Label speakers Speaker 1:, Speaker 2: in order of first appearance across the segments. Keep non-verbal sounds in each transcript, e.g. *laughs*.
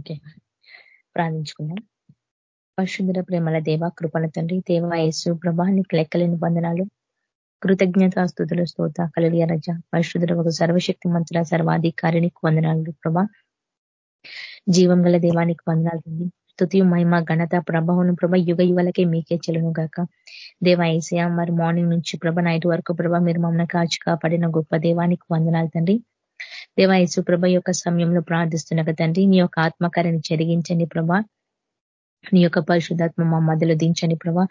Speaker 1: Okay. ప్రార్థించుకుందాం. పరిశుద్ధ ప్రేమల దేవ కృపణ తండ్రి దేవ యేసు ప్రభా నీకు లెక్కలేని బంధనాలు కృతజ్ఞత స్థుతులు స్తోత కలలియ రజ. పరిశుద్ధుల ఒక సర్వశక్తి మంత్రుల సర్వాధికారినికి వందనాలు ప్రభా. జీవం గల దేవానికి వందనాలు తండ్రి. స్థుతి మహిమ ఘనత ప్రభావం ప్రభ యుగ యువలకే మీకే చెలును గాక. దేవ ఏసయ మరి మార్నింగ్ నుంచి ప్రభ నైట్ వరకు ప్రభ మీరు మమ్మల్ని కాచి కాపాడిన గొప్ప దేవానికి వందనాలు తండ్రి. దేవ యేసు ప్రభ యొక్క సమయంలో ప్రార్థిస్తున్న తండ్రి నీ యొక్క ఆత్మకార్యాన్ని జరిగించండి ప్రభా. నీ యొక్క పరిశుద్ధాత్మ మా మధ్యలో దించండి ప్రభా.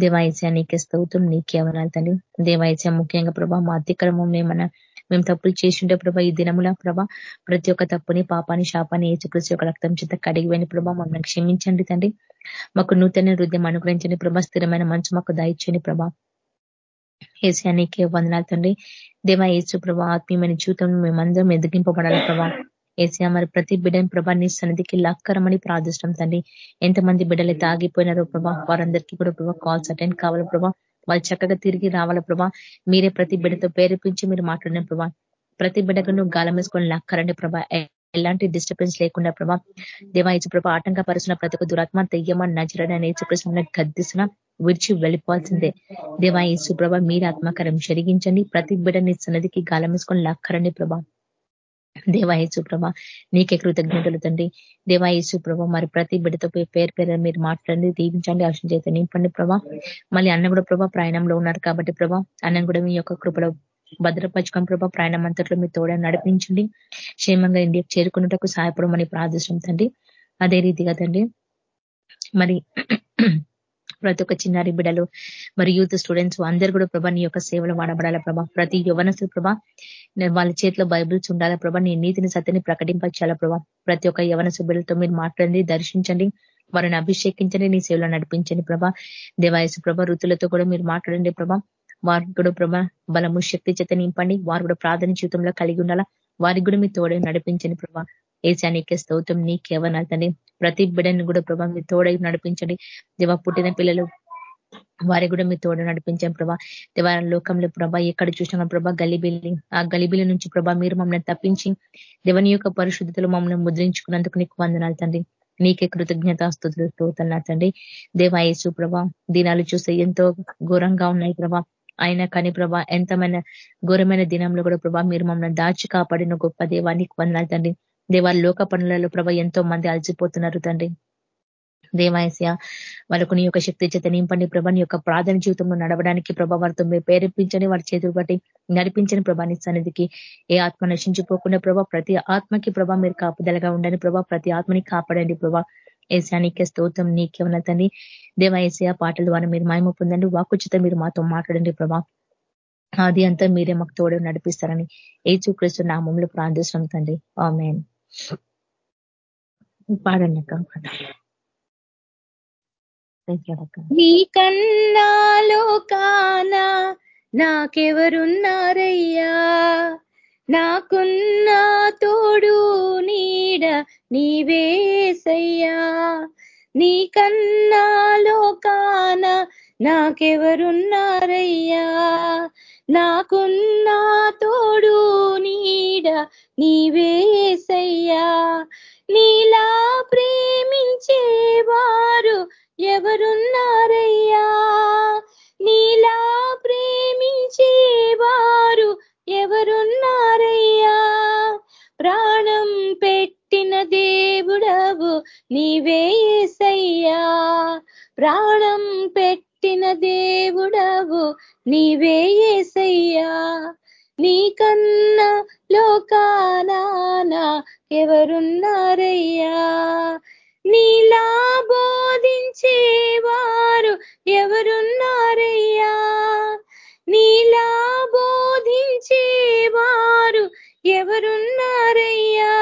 Speaker 1: దేవాయస్య నీకే స్తోత్రం నీకే అవనాలు తండ్రి. దేవాయస్య ముఖ్యంగా ప్రభా మా అతిక్రమం ఏమన్నా మేము తప్పులు చేసిండే ప్రభా ఈ దినముల ప్రభా ప్రతి ఒక్క తప్పుని పాపాన్ని శాపాన్ని ఏచుకృషి ఒక రక్తం చేత కడిగిపోయిన ప్రభా. మమ్మల్ని క్షమించండి తండ్రి. మాకు నూతన హృదయం అనుగ్రహించండి ప్రభా. స్థిరమైన మంచు మాకు దాయిచ్చండి ప్రభా. ఏసీ నీకే వందనాలు తండ్రి. దేవా ఏసు ప్రభా ఆత్మీయమైన జీవితం మేమందరం ఎదిగింపబడాలి ప్రభా. ఏసీ మరి ప్రతి బిడ్డని ప్రభా నీ సన్నిధికి లక్కరమని ప్రార్థిష్టం తండ్రి. ఎంతమంది బిడ్డలు తాగిపోయినారో ప్రభా వారందరికీ కూడా ప్రభా కాల్స్ అటెండ్ కావాలి ప్రభా. వాళ్ళు చక్కగా తిరిగి రావాల ప్రభా. మీరే ప్రతి బిడ్డతో ప్రేరేపించి మీరు మాట్లాడిన ప్రభా. ప్రతి బిడ్డకు నువ్వు గాలం వేసుకొని లక్కరండి ప్రభా. ఎలాంటి డిస్టర్బెన్స్ లేకుండా ప్రభా దేవాయచు ప్రభా ఆటంకపరుచున్న ప్రతి ఒక్క దురాత్మ తెయ్యమ నజరని నేర్చుకృష్ణ గద్దిస్తున్న విడిచి వెళ్ళిపోవాల్సిందే. దేవాయసు ప్రభ మీరు ఆత్మకరం జరిగించండి. ప్రతి బిడ్డని సన్నదికి గాలం వేసుకొని లక్కరండి ప్రభా. దేవాయేసు ప్రభ నీకే కృతజ్ఞతలు తండ్రి. దేవాయేసు ప్రభ మరి ప్రతి బిడ్డతో పేరు పేరు మీరు మాట్లాడండి దీవించండి ఆశ చేత నింపండి ప్రభా. మళ్ళీ అన్న కూడా ప్రభా ప్రయాణంలో ఉన్నారు కాబట్టి ప్రభా అన్నం కూడా మీ యొక్క కృపలో భద్రపరచుకొని ప్రభా ప్రయాణం అంతట్లో మీ తోడ నడిపించండి. క్షేమంగా ఇండియాకు చేరుకున్నటకు సహాయపడమని ప్రార్థిస్తాం తండ్రి. అదే రీతిగా తండ్రి మరి ప్రతి ఒక్క చిన్నారి బిడ్డలు మరి యూత్ స్టూడెంట్స్ అందరు కూడా ప్రభా నీ యొక్క సేవలు వాడబడాల ప్రభా? ప్రతి యువనస్తులు ప్రభా వాళ్ళ చేతిలో బైబిల్స్ ఉండాలా ప్రభా? నీ నీతిని సత్యని ప్రకటించాలా ప్రభా? ప్రతి ఒక్క యవన సభ్యులతో మీరు మాట్లాడండి దర్శించండి వారిని అభిషేకించండి నీ సేవలో నడిపించండి ప్రభా. దేవాయసు ప్రభ ఋతులతో కూడా మీరు మాట్లాడండి ప్రభా. వారికి కూడా ప్రభా బలము శక్తి చేత నింపండి. వారు కూడా ప్రార్థన జీవితంలో కలిగి ఉండాలా? వారికి కూడా మీ తోడే నడిపించండి ప్రభా. ఏసా నీకే స్తోత్రం నీకేవనాలు తండ్రి. ప్రతి బిడ్డని కూడా ప్రభా మీ తోడై నడిపించండి. దేవా పుట్టిన పిల్లలు వారి కూడా మీ తోడు నడిపించాం ప్రభా. దేవాల లోకంలో ప్రభా ఎక్కడ చూసినా ప్రభా గలిబిల్లి ఆ గలిబిలి నుంచి ప్రభా మీరు మమ్మల్ని తప్పించి దేవని యొక్క పరిశుద్ధతలు మమ్మల్ని ముద్రించుకున్నందుకు నీకు వందనాలు తండ్రి. నీకే కృతజ్ఞత స్థుతులు స్తోతన్నా తండ్రి. దేవాయసు ప్రభా దినాలు చూస్తే ఎంతో ఘోరంగా ఉన్నాయి ప్రభా. అయినా కానీ ప్రభా ఎంతమైన ఘోరమైన దినంలో కూడా ప్రభా మీరు మమ్మల్ని దాచి కాపాడిన గొప్ప దేవానికి వందనాలు తండ్రి. దేవాల లోక పనులలో ప్రభా ఎంతో మంది అలసిపోతున్నారు తండ్రి. దేవాయస్య వాళ్ళకు నీ యొక్క శక్తి చేత నింపండి ప్రభా నీ యొక్క ప్రార్థన జీవితంలో నడవడానికి ప్రభా వారితో ప్రేరేపించని వారి చేతులు బట్టి నడిపించని ప్రభాని సన్నిధికి. ఏ ఆత్మ నశించిపోకుండా ప్రభా ప్రతి ఆత్మకి ప్రభా మీరు కాపుదలగా ఉండండి ప్రభా ప్రతి ఆత్మని కాపాడండి ప్రభా. ఏసానికే స్తోత్రం నీకేమన్నా తండ్రి. దేవ ఏసయ పాటల ద్వారా మీరు మాయమ పొందండి. వాకుచిత మీరు మాతో మాట్లాడండి ప్రభా. అది అంతా మీరే మాకు తోడు నడిపిస్తారని ఏ చూక్రీస్తు నామంలో ప్రార్థిస్తున్నాం తండ్రి. ఆమెన్. పాడండి అక్క
Speaker 2: కన్నాలో కానా నాకెవరున్నారయ్యా? నాకున్న తోడు నీడ నీవేసయ్యా నీకన్నా లోకాన నాకెవరున్నారయ్యా? నాకున్న తోడు నీడ నీవేసయ్యా నీలా ప్రేమించేవారు ఎవరున్నారయ్యా? నీలా ప్రేమించేవారు ఎవరున్నారయ్యా? ప్రాణం పెట్టిన దేవుడవు నీవేసయ్యా ప్రాణం పెట్టిన దేవుడవు నీవేసయ్యా నీకన్నా లోకానా ఎవరున్నారయ్యా? నీలా బోధించేవారు ఎవరున్నారయ్యా? నీలా బోధించేవారు ఎవరున్నారయ్యా?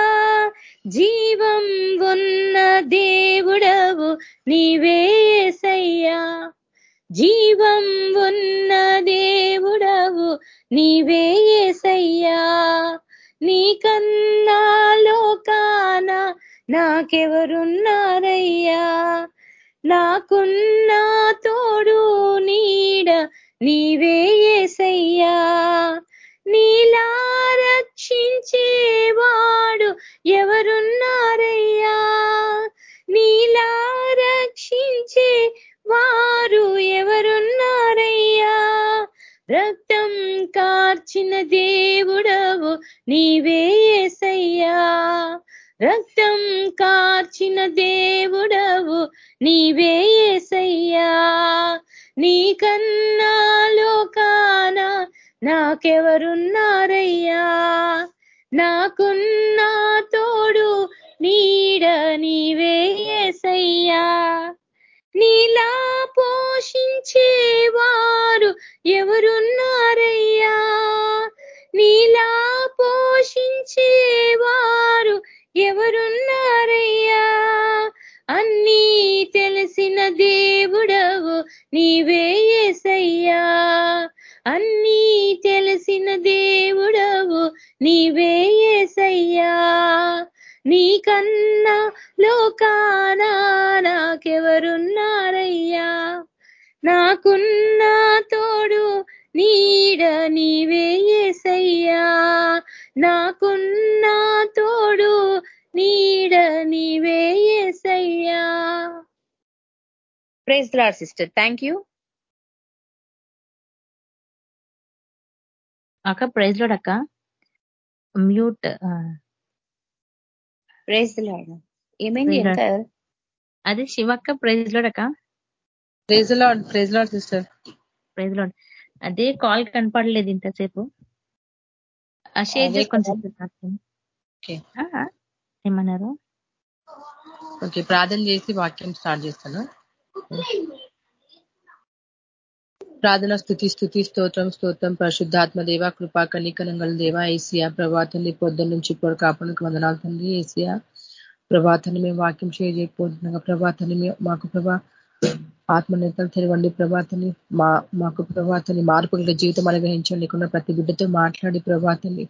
Speaker 2: జీవం ఉన్న దేవుడవు నీవేసయ్యా జీవం ఉన్న దేవుడవు నీవేసయ్యా నీకన్నా లోకాన నాకెవరున్నారయ్యా? నాకున్నా తోడు నీడ నీవే ఏసయ్యా నీలా రక్షించేవాడు ఎవరున్నారయ్యా? నీలా రక్షించే వారు ఎవరున్నారయ్యా? రక్తం కార్చిన దేవుడవు నీవే ఏసయ్యా. రక్తం కార్చిన దేవుడవు నీవే ఏసయ్యా. నీకన్నా లోకాన నాకెవరున్నారయ్యా? నాకున్నా తోడు నీడ నీవే ఏసయ్యా నీలా పోషించేవారు ఎవరున్నారయ్యా? నీలా పోషించేవారు ఎవరున్న నీవే ఏసయ్యా. అన్నీ తెలిసిన దేవుడవు నీవే ఏసయ్యా. నీకన్నా లోకాన నాకెవరున్నారయ్యా? నాకున్న తోడు నీడ నీవే ఏసయ్యా. నాకున్న తోడు నీడ నీవే Yesayya.
Speaker 1: Praise lord sister thank you అక్క ప్రైజ్ లోడ్ అక్క. మ్యూట్
Speaker 2: ప్రైజ్ లాడ్ ఏమైంది
Speaker 1: అదే శివక్క ప్రైజ్ లోడ్ అక్క.
Speaker 3: Praise lord praise lord sister
Speaker 1: praise lord అదే కాల్ కనపడలేదు ఇంతసేపు. షేర్ ఏమన్నారు?
Speaker 3: ఓకే ప్రార్థన చేసి వాక్యం స్టార్ట్ చేస్తాను. ప్రార్థన స్థుతి స్థుతి స్తోత్రం స్తోత్రం. పరిశుద్ధాత్మ దేవ కృపా కనికనంగల దేవ ఏసియా ప్రభాతాన్ని పొద్దున్న నుంచి ఇప్పుడు కాపాడుకు వందనాలు తండ్రి ఏసియా. ప్రభాతాన్ని మేము వాక్యం షేర్ చేయకపోతున్నాం. ప్రభాతాన్ని మాకు ప్రభా ఆత్మనేతలు తెరవండి. ప్రభాతాన్ని మా మాకు ప్రభాతాన్ని మార్పు జీవితం అనుగ్రహించండి. ఇక్కడ ప్రతి బిడ్డతో మాట్లాడి ప్రభాతాన్ని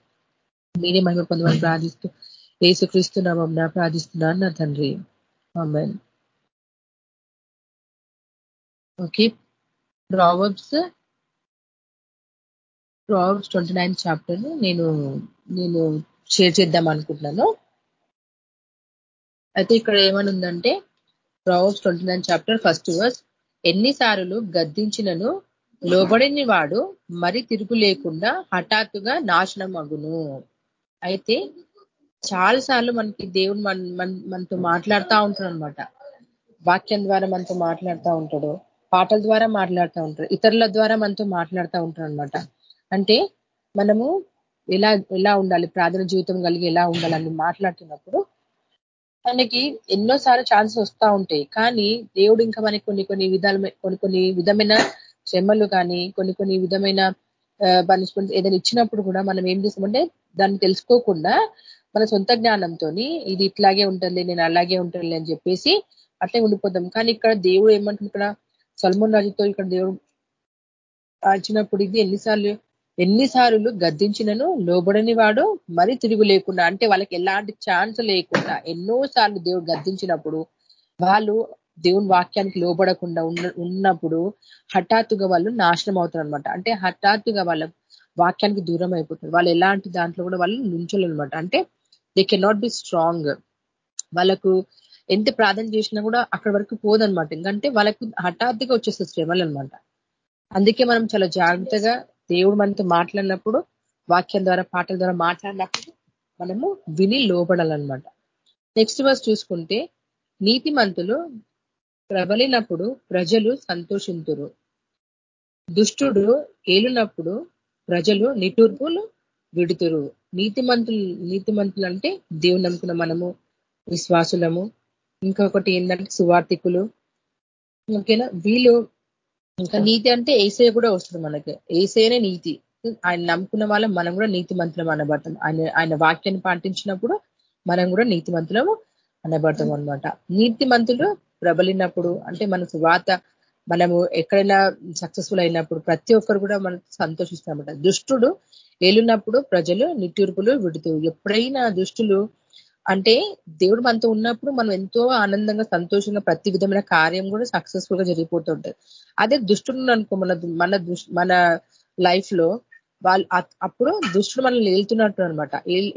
Speaker 3: మీరే మహిమ పొందమని ప్రార్థిస్తూ ఏసుక్రీస్తు నామం ప్రార్థిస్తున్నాను నా తండ్రి okay proverbs proverbs twenty nine chapter నేను నేను షేర్ చేద్దాం అనుకుంటున్నాను. అయితే ఇక్కడ ఏమనుందంటే proverbs twenty nine chapter first verse ఎన్నిసార్లు గద్దించినను లోబడిని వాడు మరి తిరుగు లేకుండా హఠాత్తుగా నాశనం అగును. అయితే చాలా సార్లు మనకి దేవుడు మన మనతో మాట్లాడుతూ ఉంటాడు అనమాట వాక్యం ద్వారా మనతో మాట్లాడుతూ ఉంటాడు. పాటల ద్వారా మాట్లాడుతూ ఉంటారు. ఇతరుల ద్వారా మనతో మాట్లాడుతూ ఉంటారు అనమాట అంటే మనము ఎలా ఎలా ఉండాలి? ప్రార్థన జీవితం కలిగి ఎలా ఉండాలని మాట్లాడుతున్నప్పుడు మనకి ఎన్నోసార్లు ఛాన్సెస్ వస్తూ ఉంటాయి. కానీ దేవుడు ఇంకా మనకి కొన్ని కొన్ని విధాల కొన్ని కొన్ని విధమైన శ్రమలు కానీ కొన్ని కొన్ని విధమైన పనిష్మెంట్ ఏదైనా ఇచ్చినప్పుడు కూడా మనం ఏం చేస్తామంటే దాన్ని తెలుసుకోకుండా మన సొంత జ్ఞానంతో ఇది ఇట్లాగే ఉంటుంది నేను అలాగే ఉంటుంది అని చెప్పేసి అట్లే ఉండిపోతాం. కానీ ఇక్కడ దేవుడు ఏమంటుంది ఇక్కడ? సల్మోన్ రాజుతో ఇక్కడ దేవుడు ఆచినప్పుడు ఇది ఎన్నిసార్లు ఎన్నిసార్లు గద్దించినను లోబడని వాడు మరి తిరుగు లేకుండా అంటే వాళ్ళకి ఎలాంటి ఛాన్స్ లేకుండా ఎన్నో సార్లు దేవుడు గద్దించినప్పుడు వాళ్ళు దేవుని వాక్యానికి లోబడకుండా ఉన్నప్పుడు హఠాత్తుగా వాళ్ళు నాశనం అవుతారు అనమాట అంటే హఠాత్తుగా వాళ్ళ వాక్యానికి దూరం అయిపోతారు. వాళ్ళు ఎలాంటి దాంట్లో కూడా వాళ్ళు నుంచోలనమాట అంటే they can not be strong వాళ్ళకు ఎంత ప్రార్థన చేసినా కూడా అక్కడి వరకు పోదనమాట ఎందుకంటే వాళ్ళకు హఠాత్తుగా వచ్చేస్తుంది శ్రమలు అనమాట అందుకే మనం చాలా జాగ్రత్తగా దేవుడు మనతో మాట్లాడినప్పుడు వాక్యం ద్వారా పాటల ద్వారా మాట్లాడినప్పుడు మనము విని లోబడాలన్నమాట. నెక్స్ట్ వర్స్ చూసుకుంటే నీతి మంతులు ప్రబలినప్పుడు ప్రజలు సంతోషింతురు. దుష్టుడు ఏలునప్పుడు ప్రజలు నిటూర్పులు విడుతురు. నీతిమంతులు నీతిమంతులు అంటే దేవుని నమ్ముకున్న మనము విశ్వాసులము. ఇంకొకటి ఏంటంటే సువార్థికులు. ఓకేనా? వీళ్ళు ఇంకా నీతి అంటే ఏసే కూడా వస్తుంది మనకి. ఏసేనే నీతి. ఆయన నమ్ముకున్న వాళ్ళం మనం కూడా నీతి మంత్రులం అనబడతాం. ఆయన ఆయన వాక్యాన్ని పాటించినప్పుడు మనం కూడా నీతి మంత్రులము అనబడతాం అనమాట నీతి మంతులు ప్రబలినప్పుడు అంటే మన సువార్త మనము ఎక్కడైనా సక్సెస్ఫుల్ అయినప్పుడు ప్రతి ఒక్కరు కూడా మనం సంతోషిస్తామట దుష్టుడు ఏలున్నప్పుడు ప్రజలు నిట్టూర్పులు విడుతూ ఎప్పుడైనా దుష్టులు అంటే దేవుడు మనతో ఉన్నప్పుడు మనం ఎంతో ఆనందంగా సంతోషంగా ప్రతి విధమైన కార్యం కూడా సక్సెస్ఫుల్గా జరిగిపోతుంటది అదే దుష్టుడు అనుకో మన మన మన లైఫ్లో వాళ్ళు అప్పుడు దుష్టుడు మనల్ని ఏలుతున్నట్టు అనమాట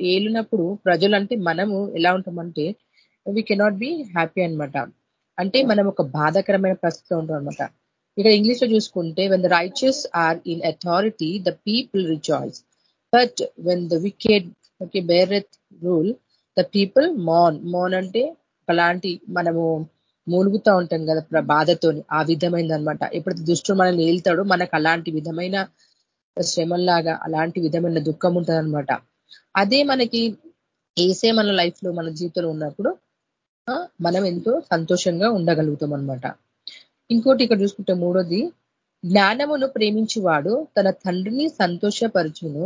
Speaker 3: ఏలినప్పుడు ప్రజలు అంటే మనము ఎలా ఉంటామంటే వి కెనాట్ బి హ్యాపీ అనమాట అంటే మనం ఒక బాధాకరమైన పరిస్థితిలో ఉంటాం అనమాట ఇక్కడ ఇంగ్లీష్లో చూసుకుంటే when the righteous are in authority the people rejoice but when the wicked okay బేరెత్ rule the people మోన్ మౌన్ అంటే అలాంటి మనము మూలుగుతూ ఉంటాం కదా బాధతోని. ఆ విధమైనది అనమాట ఎప్పుడైతే దుష్టుడు మనల్ని ఏళ్తాడో మనకు అలాంటి విధమైన శ్రమల్లాగా అలాంటి విధమైన దుఃఖం ఉంటుందన్నమాట అదే మనకి ఏసే మన లైఫ్లో మన జీవితంలో ఉన్నప్పుడు మనం ఎంతో సంతోషంగా ఉండగలుగుతాం అనమాట ఇంకోటి ఇక్కడ చూసుకుంటే మూడోది జ్ఞానమును ప్రేమించువాడు తన తండ్రిని సంతోషపరచును.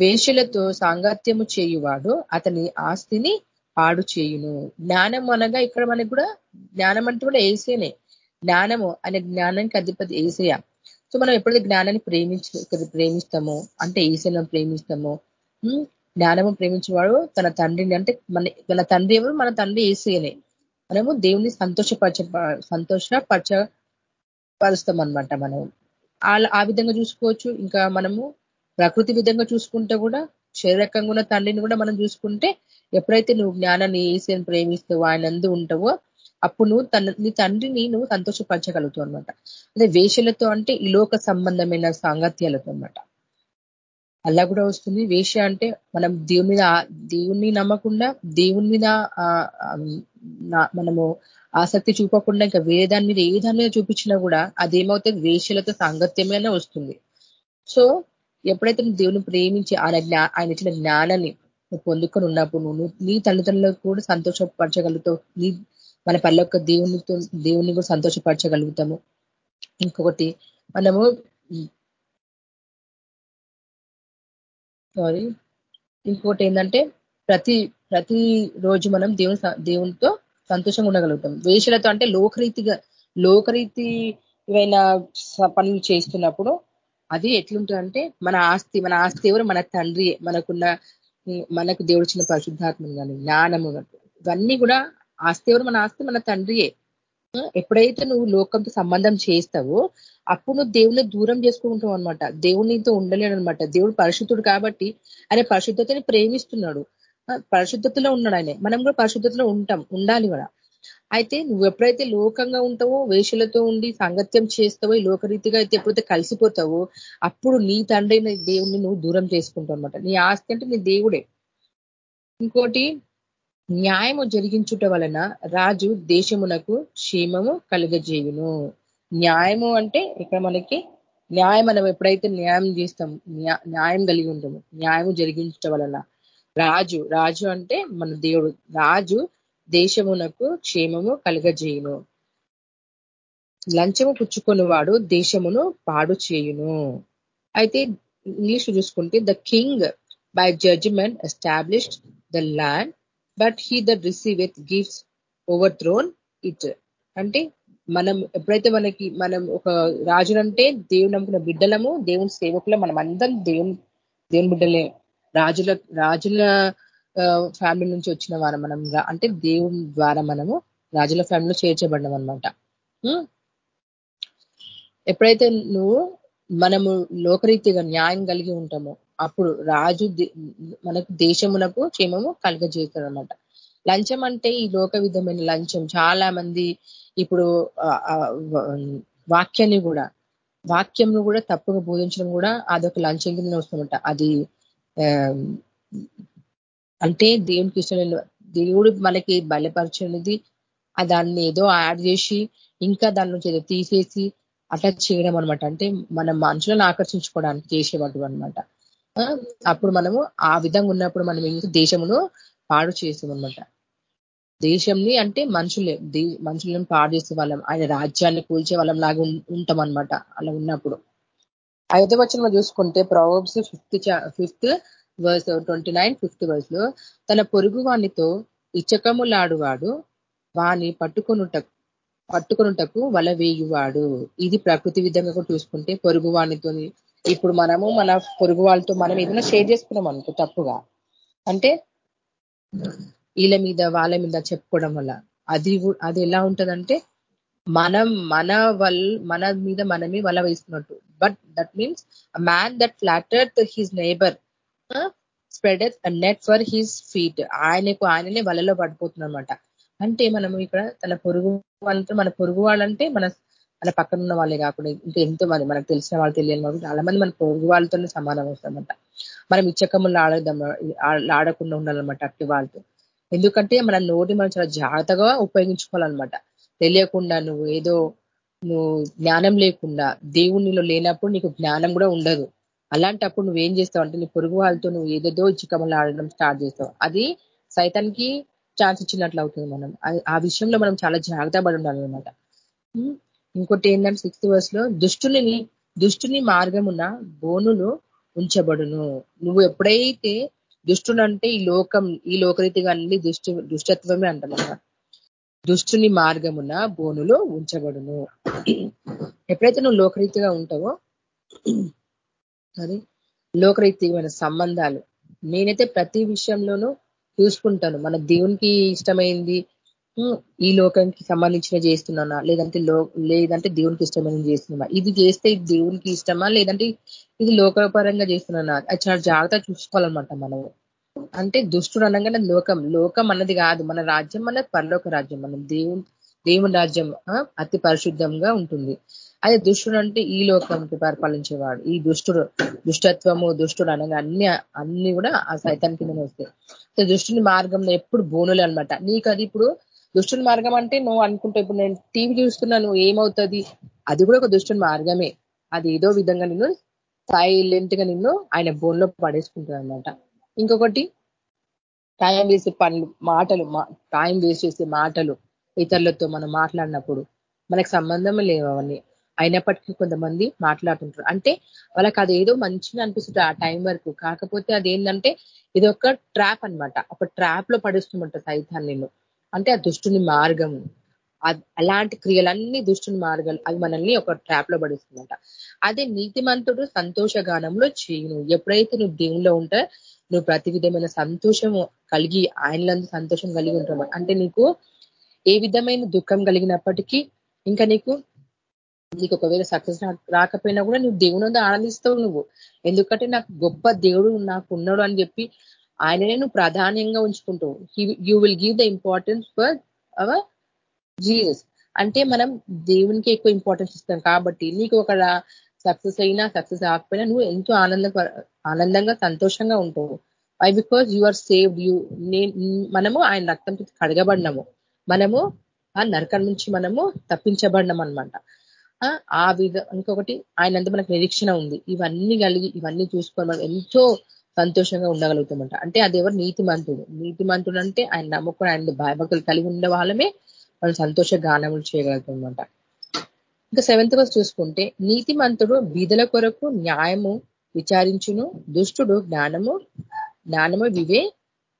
Speaker 3: వేషలతో సాంగత్యము చేయువాడు అతని ఆస్తిని పాడు చేయును. జ్ఞానం అనగా ఇక్కడ మనకి కూడా జ్ఞానం అంటే కూడా ఏసేనే. జ్ఞానము అనే జ్ఞానానికి అధిపతి ఏసయ సో మనం ఎప్పుడైతే జ్ఞానాన్ని ప్రేమించి ప్రేమిస్తామో అంటే ఏసైనా ప్రేమిస్తామో జ్ఞానము ప్రేమించేవాడు తన తండ్రిని అంటే మన మన తండ్రి ఎవరు? మన తండ్రి ఏసీనే మనము దేవుని సంతోషపరచ సంతోషపరచ పరుస్తాం అనమాట మనం ఆ విధంగా చూసుకోవచ్చు. ఇంకా మనము ప్రకృతి విధంగా చూసుకుంటే కూడా శరీరకంగా ఉన్న తండ్రిని కూడా మనం చూసుకుంటే ఎప్పుడైతే నువ్వు జ్ఞానాన్ని ఏసీని ప్రేమిస్తావో ఆయన అందు ఉంటావో అప్పుడు నువ్వు తన నీ తండ్రిని నువ్వు సంతోషపరచగలుగుతావు అనమాట అదే వేషలతో అంటే ఈ లోక సంబంధమైన సాంగత్యాలతో అనమాట అలా కూడా వస్తుంది. వేష అంటే మనం దేవుని మీద దేవుణ్ణి నమ్మకుండా దేవుని మీద మనము ఆసక్తి చూపకుండా ఇంకా వేరే దాని మీద ఏ దాని మీద చూపించినా కూడా అదేమవుతుంది? వేషలతో సాంగత్యమైనా వస్తుంది. సో ఎప్పుడైతే నువ్వు దేవుని ప్రేమించి ఆయన జ్ఞా ఆయన ఇచ్చిన జ్ఞానాన్ని నువ్వు పొందుకొని ఉన్నప్పుడు నువ్వు నీ తల్లిదండ్రులకు కూడా సంతోషపరచగలుగుతావు. నీ మన పల్లొక్క దేవునితో దేవుని కూడా సంతోషపరచగలుగుతాము. ఇంకొకటి మనము సారీ ఇంకోటి ఏంటంటే ప్రతి ప్రతి రోజు మనం దేవుని దేవునితో సంతోషంగా ఉండగలుగుతాం. వేషలతో అంటే లోకరీతిగా లోకరీతి ఏమైనా పనులు చేస్తున్నప్పుడు అది ఎట్లుంటుందంటే మన ఆస్తి మన ఆస్తి ఎవరు? మన తండ్రి మనకున్న మనకు దేవుడిచ్చిన పరిశుద్ధాత్మను కానీ జ్ఞానము ఇవన్నీ కూడా ఆస్తి ఎవరు? మన ఆస్తి మన తండ్రియే. ఎప్పుడైతే నువ్వు లోకంతో సంబంధం చేస్తావో అప్పుడు నువ్వు దేవుని దూరం చేసుకుంటావు అనమాట దేవునితో ఉండలేడు అనమాట దేవుడు పరిశుద్ధుడు కాబట్టి ఆయన పరిశుద్ధతని ప్రేమిస్తున్నాడు. పరిశుద్ధతలో ఉన్నాడు ఆయన. మనం కూడా పరిశుద్ధతలో ఉంటాం. ఉండాలి కూడా అయితే నువ్వు ఎప్పుడైతే లోకంగా ఉంటావో వేషలతో ఉండి సాంగత్యం చేస్తావో ఈ లోకరీతిగా అయితే ఎప్పుడైతే కలిసిపోతావో అప్పుడు నీ తండ్రి దేవుణ్ణి నువ్వు దూరం చేసుకుంటావు అనమాట నీ ఆస్తి అంటే నీ దేవుడే. ఇంకోటి న్యాయము జరిగించుట వలన రాజు దేశమునకు క్షేమము కలుగజేయును. న్యాయము అంటే ఇక్కడ మనకి న్యాయం మనం ఎప్పుడైతే న్యాయం చేస్తాం న్యాయం కలిగి ఉంటాము న్యాయము జరిగించటం వలన రాజు రాజు అంటే మన దేవుడు. రాజు దేశమునకు క్షేమము కలుగజేయును. లంచము పుచ్చుకొనివాడు దేశమును పాడు చేయును. అయితే ఇంగ్లీష్ చూసుకుంటే the king by judgment established the land but he that receive gifts over throne it అంటే మనం ఎప్పుడైతే మనకి మనం ఒక రాజునంటే దేవుని నమ్ముకున్న బిడ్డలము దేవుని సేవకులు మనం అందరం దేవుని దేవుని బిడ్డలే. రాజుల రాజుల ఫ్యామిలీ నుంచి వచ్చిన వారు మనం అంటే దేవుని ద్వారా మనము రాజుల ఫ్యామిలీలో చేర్చబడ్డం అనమాట ఎప్పుడైతే నువ్వు మనము లోకరీతిగా న్యాయం కలిగి ఉంటామో అప్పుడు రాజు మనకు దేశమునకు క్షేమము కలుగజేస్తాడు అనమాట లంచం అంటే ఈ లోక విధమైన లంచం. చాలా మంది ఇప్పుడు వాక్యాన్ని కూడా వాక్యంను కూడా తప్పుగా బోధించడం కూడా అదొక లంచం కింద వస్తుందట అది అంటే దేవునికి ఇష్టమైన దేవుడు మనకి బలపరిచినది దాన్ని ఏదో యాడ్ చేసి ఇంకా దాని నుంచి ఏదో తీసేసి అట్లా చేయడం అనమాట అంటే మన మనుషులను ఆకర్షించుకోవడానికి చేసేవాడు అనమాట అప్పుడు మనము ఆ విధంగా ఉన్నప్పుడు మనం ఇంకా దేశమును పాడు చేస్తాం అనమాట దేశంని అంటే మనుషులే మనుషులను పాడు చేసే వాళ్ళం. ఆయన రాజ్యాన్ని కూల్చే వాళ్ళం లాగా ఉంటాం అనమాట అలా ఉన్నప్పుడు. ఐదవ వచ్చిన చూసుకుంటే Proverbs fifth fifth verse twenty nine fifth వర్స్లో తన పొరుగు వానితో ఇచ్చకములాడువాడు వాని పట్టుకొనుట పట్టుకొనుటకు వల వేయువాడు. ఇది ప్రకృతి విధంగా చూసుకుంటే పొరుగు వానితో ఇప్పుడు మనము మన పొరుగు వాళ్ళతో మనం ఏదైనా షేర్ చేసుకున్నాం అనుకో తప్పుగా. అంటే వీళ్ళ మీద వాళ్ళ మీద చెప్పుకోవడం వల్ల. అది అది ఎలా ఉంటుందంటే మనం మన వల్ మన మీద మనమే వల వేస్తున్నట్టు but that means man that flatter his neighbour spreader net for his feet ఆయనకు ఆయననే వలలో పడిపోతుందన్నమాట. అంటే మనము ఇక్కడ తన పొరుగు వాళ్ళతో మన పొరుగు వాళ్ళంటే మన మన పక్కన ఉన్న వాళ్ళే కాకుండా ఇంకా ఎంతో మంది మనకు తెలిసిన వాళ్ళు తెలియని వాళ్ళు చాలా మంది మన పొరుగు వాళ్ళతోనే సమానం వస్తామంట మనం ఇచ్చకములు ఆడదాం ఆడకుండా ఉండాలన్నమాట అట్టి వాళ్ళతో. ఎందుకంటే మన నోటి మనం చాలా జాగ్రత్తగా ఉపయోగించుకోవాలన్నమాట. తెలియకుండా నువ్వు ఏదో నువ్వు జ్ఞానం లేకుండా దేవునిలో లేనప్పుడు నీకు జ్ఞానం కూడా ఉండదు. అలాంటప్పుడు నువ్వేం చేస్తావు అంటే నీ పొరుగు వాళ్ళతో నువ్వు ఏదేదో ఇచ్చికమలు ఆడడం స్టార్ట్ చేస్తావు. అది సైతానికి ఛాన్స్ ఇచ్చినట్లు అవుతుంది మనం. ఆ విషయంలో మనం చాలా జాగ్రత్త పడి ఉండాలన్నమాట. ఇంకోటి ఏంటంటే సిక్స్త్ వర్స్లో దుష్టుని దుష్టుని మార్గమున బోనులు ఉంచబడును. నువ్వు ఎప్పుడైతే దుష్టుడు అంటే ఈ లోకం ఈ లోకరీతిగా అన్ని దుష్టు దుష్టత్వమే అంటామన్నమాట దుష్టుని మార్గమున బోనులు ఉంచబడును. ఎప్పుడైతే నువ్వు లోకరీతిగా ఉంటావో అది లోకరీతిమైన సంబంధాలు. నేనైతే ప్రతి విషయంలోనూ చూసుకుంటాను. మన దేవునికి ఇష్టమైంది ఈ లోకానికి సంబంధించిన చేస్తున్నానా? లేదంటే లో లేదంటే దేవునికి ఇష్టమైన చేస్తున్నామా? ఇది చేస్తే ఇది దేవునికి ఇష్టమా? లేదంటే ఇది లోకపరంగా చేస్తున్నానా? అది చాలా జాగ్రత్త చూసుకోవాలన్నమాట మనము. అంటే దుష్టుడు అనగానే లోకం. లోకం అన్నది కాదు. మన రాజ్యం అన్నది పరలోక రాజ్యం. మనం దేవుని దేవుని రాజ్యం అతి పరిశుద్ధంగా ఉంటుంది. అదే దుష్టుడు అంటే ఈ లోకంకి పరిపాలించేవాడు. ఈ దుష్టుడు దుష్టత్వము దుష్టుడు అనగా అన్ని అన్ని కూడా ఆ సైతాన్ కిందనే వస్తాయి. దుష్టుని మార్గంలో ఎప్పుడు బోనులు అనమాట నీకు అది ఇప్పుడు దుష్టుని మార్గం అంటే నువ్వు అనుకుంటే ఇప్పుడు నేను టీవీ చూస్తున్నాను ఏమవుతుంది? అది కూడా ఒక దుష్టుని మార్గమే. అది ఏదో విధంగా నిన్ను సైలెంట్గా నిన్ను ఆయన బోన్లో పడేసుకుంటుంది అనమాట ఇంకొకటి టైం వేసే పనులు మాటలు టైం వేస్ట్ చేసే మాటలు ఇతరులతో మనం మాట్లాడినప్పుడు మనకు సంబంధం లేవు అవన్నీ. అయినప్పటికీ కొంతమంది మాట్లాడుతుంటారు. అంటే వాళ్ళకి అది ఏదో మంచిగా అనిపిస్తుంది ఆ టైం వరకు. కాకపోతే అది ఏంటంటే ఇది ఒక ట్రాప్ అనమాట ఒక ట్రాప్లో పడుస్తుంటారు సైతాన్ని నేను అంటే ఆ దుష్టుని మార్గం అలాంటి క్రియలన్నీ దుష్టుని మార్గాలు అవి మనల్ని ఒక ట్రాప్లో పడిస్తుందంట. అదే నీతిమంతుడు సంతోష గానంలో చేయను. ఎప్పుడైతే నువ్వు దేవుల్లో ఉంటే నువ్వు ప్రతి విధమైన సంతోషము కలిగి ఆయనలందు సంతోషం కలిగి ఉంటావు. అంటే నీకు ఏ విధమైన దుఃఖం కలిగినప్పటికీ ఇంకా నీకు నీకు ఒకవేళ సక్సెస్ రాకపోయినా కూడా నువ్వు దేవుని ఆనందిస్తావు నువ్వు. ఎందుకంటే నాకు గొప్ప దేవుడు నాకు ఉన్నాడు అని చెప్పి ఆయననే నువ్వు ప్రాధాన్యంగా ఉంచుకుంటావు. You will give the importance for our Jesus అంటే మనం దేవునికి ఎక్కువ ఇంపార్టెన్స్ ఇస్తాం కాబట్టి నీకు ఒక సక్సెస్ అయినా సక్సెస్ కాకపోయినా నువ్వు ఎంతో ఆనంద ఆనందంగా సంతోషంగా ఉంటావు. I because you are saved you మనము ఆయన రక్తంతో కడగబడినాము. మనము ఆ నరకం నుంచి మనము తప్పించబడినాం అనమాట ఆ విధ ఇంకొకటి ఆయన మనకు నిరీక్షణ ఉంది. ఇవన్నీ కలిగి ఇవన్నీ చూసుకొని మనం ఎంతో సంతోషంగా ఉండగలుగుతామంట. అంటే అది ఎవరు నీతిమంతుడు. నీతిమంతుడు అంటే ఆయన నమ్ముకుని ఆయన భయభక్తులు కలిగి ఉండే వాళ్ళమే మనం సంతోష గానములు చేయగలుగుతామంట. ఇంకా సెవెంత్ వర్స్ చూసుకుంటే నీతిమంతుడు బీదల కొరకు న్యాయము విచారించును దుష్టుడు జ్ఞానము జ్ఞానము వివే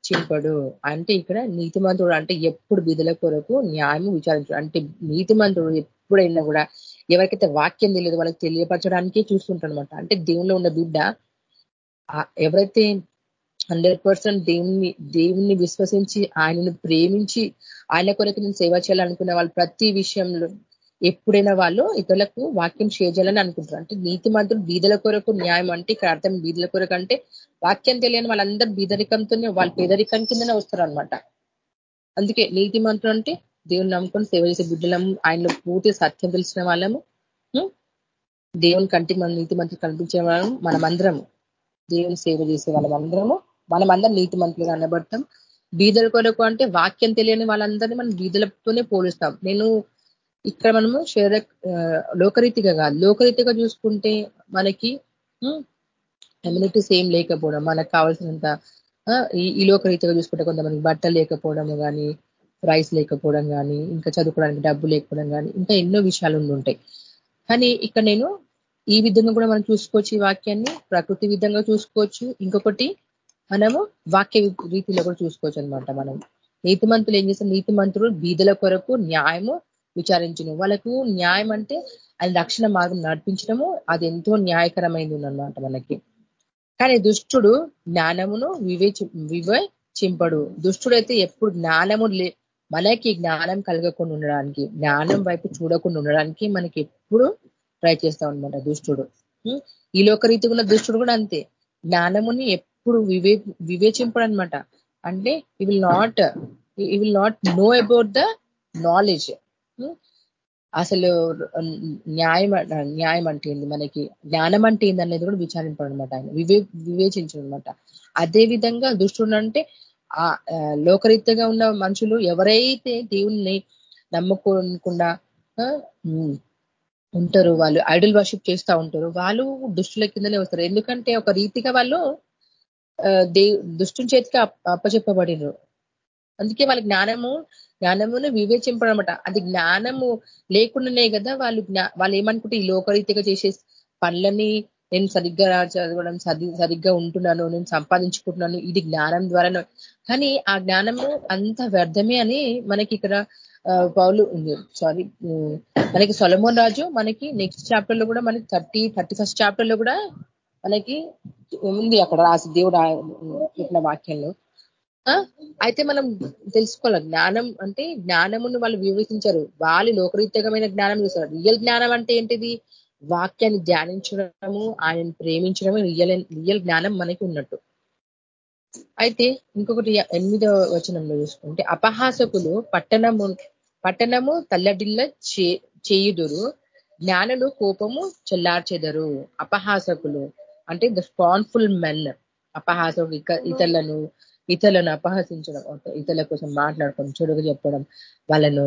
Speaker 3: చింపడు అంటే ఇక్కడ నీతిమంతుడు అంటే ఎప్పుడు బీదల కొరకు న్యాయము విచారించడు అంటే నీతిమంతుడు ఎప్పుడైనా కూడా ఎవరికైతే వాక్యం తెలియదు వాళ్ళకి తెలియపరచడానికే చూస్తుంటారనమాట అంటే దేవుల్లో ఉన్న బిడ్డ ఎవరైతే హండ్రెడ్ పర్సెంట్ దేవుణ్ణి దేవుణ్ణి విశ్వసించి ఆయనను ప్రేమించి ఆయన కొరకు నేను సేవ చేయాలనుకునే వాళ్ళు ప్రతి విషయంలో ఎప్పుడైనా వాళ్ళు ఇతరులకు వాక్యం షేర్ చేయాలని అనుకుంటారు. అంటే నీతి మంత్రులు బీదల కొరకు న్యాయం అంటే ఇక్కడ అర్థం బీదల కొరకు అంటే వాక్యం తెలియని వాళ్ళందరూ బీదరికంతోనే వాళ్ళ పేదరికం కిందనే వస్తారు అనమాట అందుకే నీతి మంత్రులు అంటే దేవుని నమ్ముకొని సేవ చేసే బిడ్డలం ఆయనలో పూర్తి సత్యం తెలిసిన వాళ్ళము. దేవుని కంటి మన నీతి మంత్రులు కనిపించే వాళ్ళము. మనమందరము దేవుని సేవ చేసే వాళ్ళమందరము. మనమందరం నీతి మంత్రులుగా అనబడతాం. బీదల కొరకు అంటే వాక్యం తెలియని వాళ్ళందరినీ మనం బీదలతోనే పోలుస్తాం. నేను ఇక్కడ మనము శరీర లోకరీతిగా కాదు. లోకరీతిగా చూసుకుంటే మనకి ఎమ్యూనిటీస్ ఏం లేకపోవడం మనకు కావాల్సినంత ఈ లోకరీతిగా చూసుకుంటే కొంతమంది బట్టలు లేకపోవడం కానీ రైస్ లేకపోవడం కానీ ఇంకా చదువుకోవడానికి డబ్బు లేకపోవడం కానీ ఇంకా ఎన్నో విషయాలు ఉంటాయి. కానీ ఇక్కడ నేను ఈ విధంగా కూడా మనం చూసుకోవచ్చు ఈ వాక్యాన్ని ప్రకృతి విధంగా చూసుకోవచ్చు. ఇంకొకటి మనము వాక్య రీతిలో కూడా చూసుకోవచ్చు అనమాట మనం. నీతిమంతులు ఏం చేస్తారు? నీతిమంతులు బీదల కొరకు న్యాయము విచారించను. వాళ్ళకు న్యాయం అంటే అది రక్షణ మార్గం నడిపించడము అది ఎంతో న్యాయకరమైంది అనమాట మనకి. కానీ దుష్టుడు జ్ఞానమును వివేచి వివేచింపడు. దుష్టుడైతే ఎప్పుడు జ్ఞానము మనకి జ్ఞానం కలగకుండా ఉండడానికి జ్ఞానం వైపు చూడకుండా ఉండడానికి మనకి ఎప్పుడు ట్రై చేస్తాం అనమాట దుష్టుడు. ఈ లోకరీతి ఉన్న దుష్టుడు కూడా అంతే. జ్ఞానముని ఎప్పుడు వివే వివేచింపడు అనమాట అంటే he will not he will not know about the knowledge అసలు న్యాయం న్యాయం అంటే ఏంది? మనకి జ్ఞానం అంటే ఏంది అనేది కూడా విచారింపడనమాట ఆయన. వివే వివేచించడనమాట. అదే విధంగా దుష్టుడు అంటే ఆ లోకరీత్యంగా ఉన్న మనుషులు ఎవరైతే దేవుణ్ణి నమ్ముకోకుండా ఉంటారు వాళ్ళు ఐడల్ వర్షిప్ చేస్తూ ఉంటారు వాళ్ళు దుష్టుల కిందనే వస్తారు. ఎందుకంటే ఒక రీతిగా వాళ్ళు దే దుష్టుని చేతికి అప్పచెప్పబడినరు అందుకే వాళ్ళ జ్ఞానము జ్ఞానమును అనమాట అది జ్ఞానము లేకుండానే కదా వాళ్ళు వాళ్ళు ఏమనుకుంటే ఈ లోకరీతిగా చేసే పనులని నేను సరిగ్గా చదవడం సరిగ్గా ఉంటున్నాను నేను సంపాదించుకుంటున్నాను ఇది జ్ఞానం ద్వారా కానీ ఆ జ్ఞానము అంత వ్యర్థమే అని మనకి ఇక్కడ పౌలు సారీ మనకి సొలమోన్ రాజు మనకి నెక్స్ట్ చాప్టర్లో కూడా మనకి థర్టీ థర్టీ ఫస్ట్ చాప్టర్లో కూడా మనకి ఉంది అక్కడ రాసి దేవుడు పెట్టిన వాక్యంలో. అయితే మనం తెలుసుకోవాలి జ్ఞానం అంటే జ్ఞానమును వాళ్ళు వివేచించారు. వాళ్ళు లోకరీతకమైన జ్ఞానం చూస్తారు. రియల్ జ్ఞానం అంటే ఏంటిది? వాక్యాన్ని ధ్యానించడము ఆయన ప్రేమించడము రియల్ రియల్ జ్ఞానం మనకి ఉన్నట్టు. అయితే ఇంకొకటి ఎనిమిదవ వచనంలో చూసుకుంటే అపహాసకులు పట్టణము పట్టణము తల్లడిల్ల చేయుదురు జ్ఞానులు కోపము చెల్లార్చెదరు. అపహాసకులు అంటే ద స్పాన్ఫుల్ మెన్ అపహాసకులు ఇతరులను ఇతరులను అపహసించడం ఇతరుల కోసం మాట్లాడటం చెడుగు చెప్పడం వాళ్ళను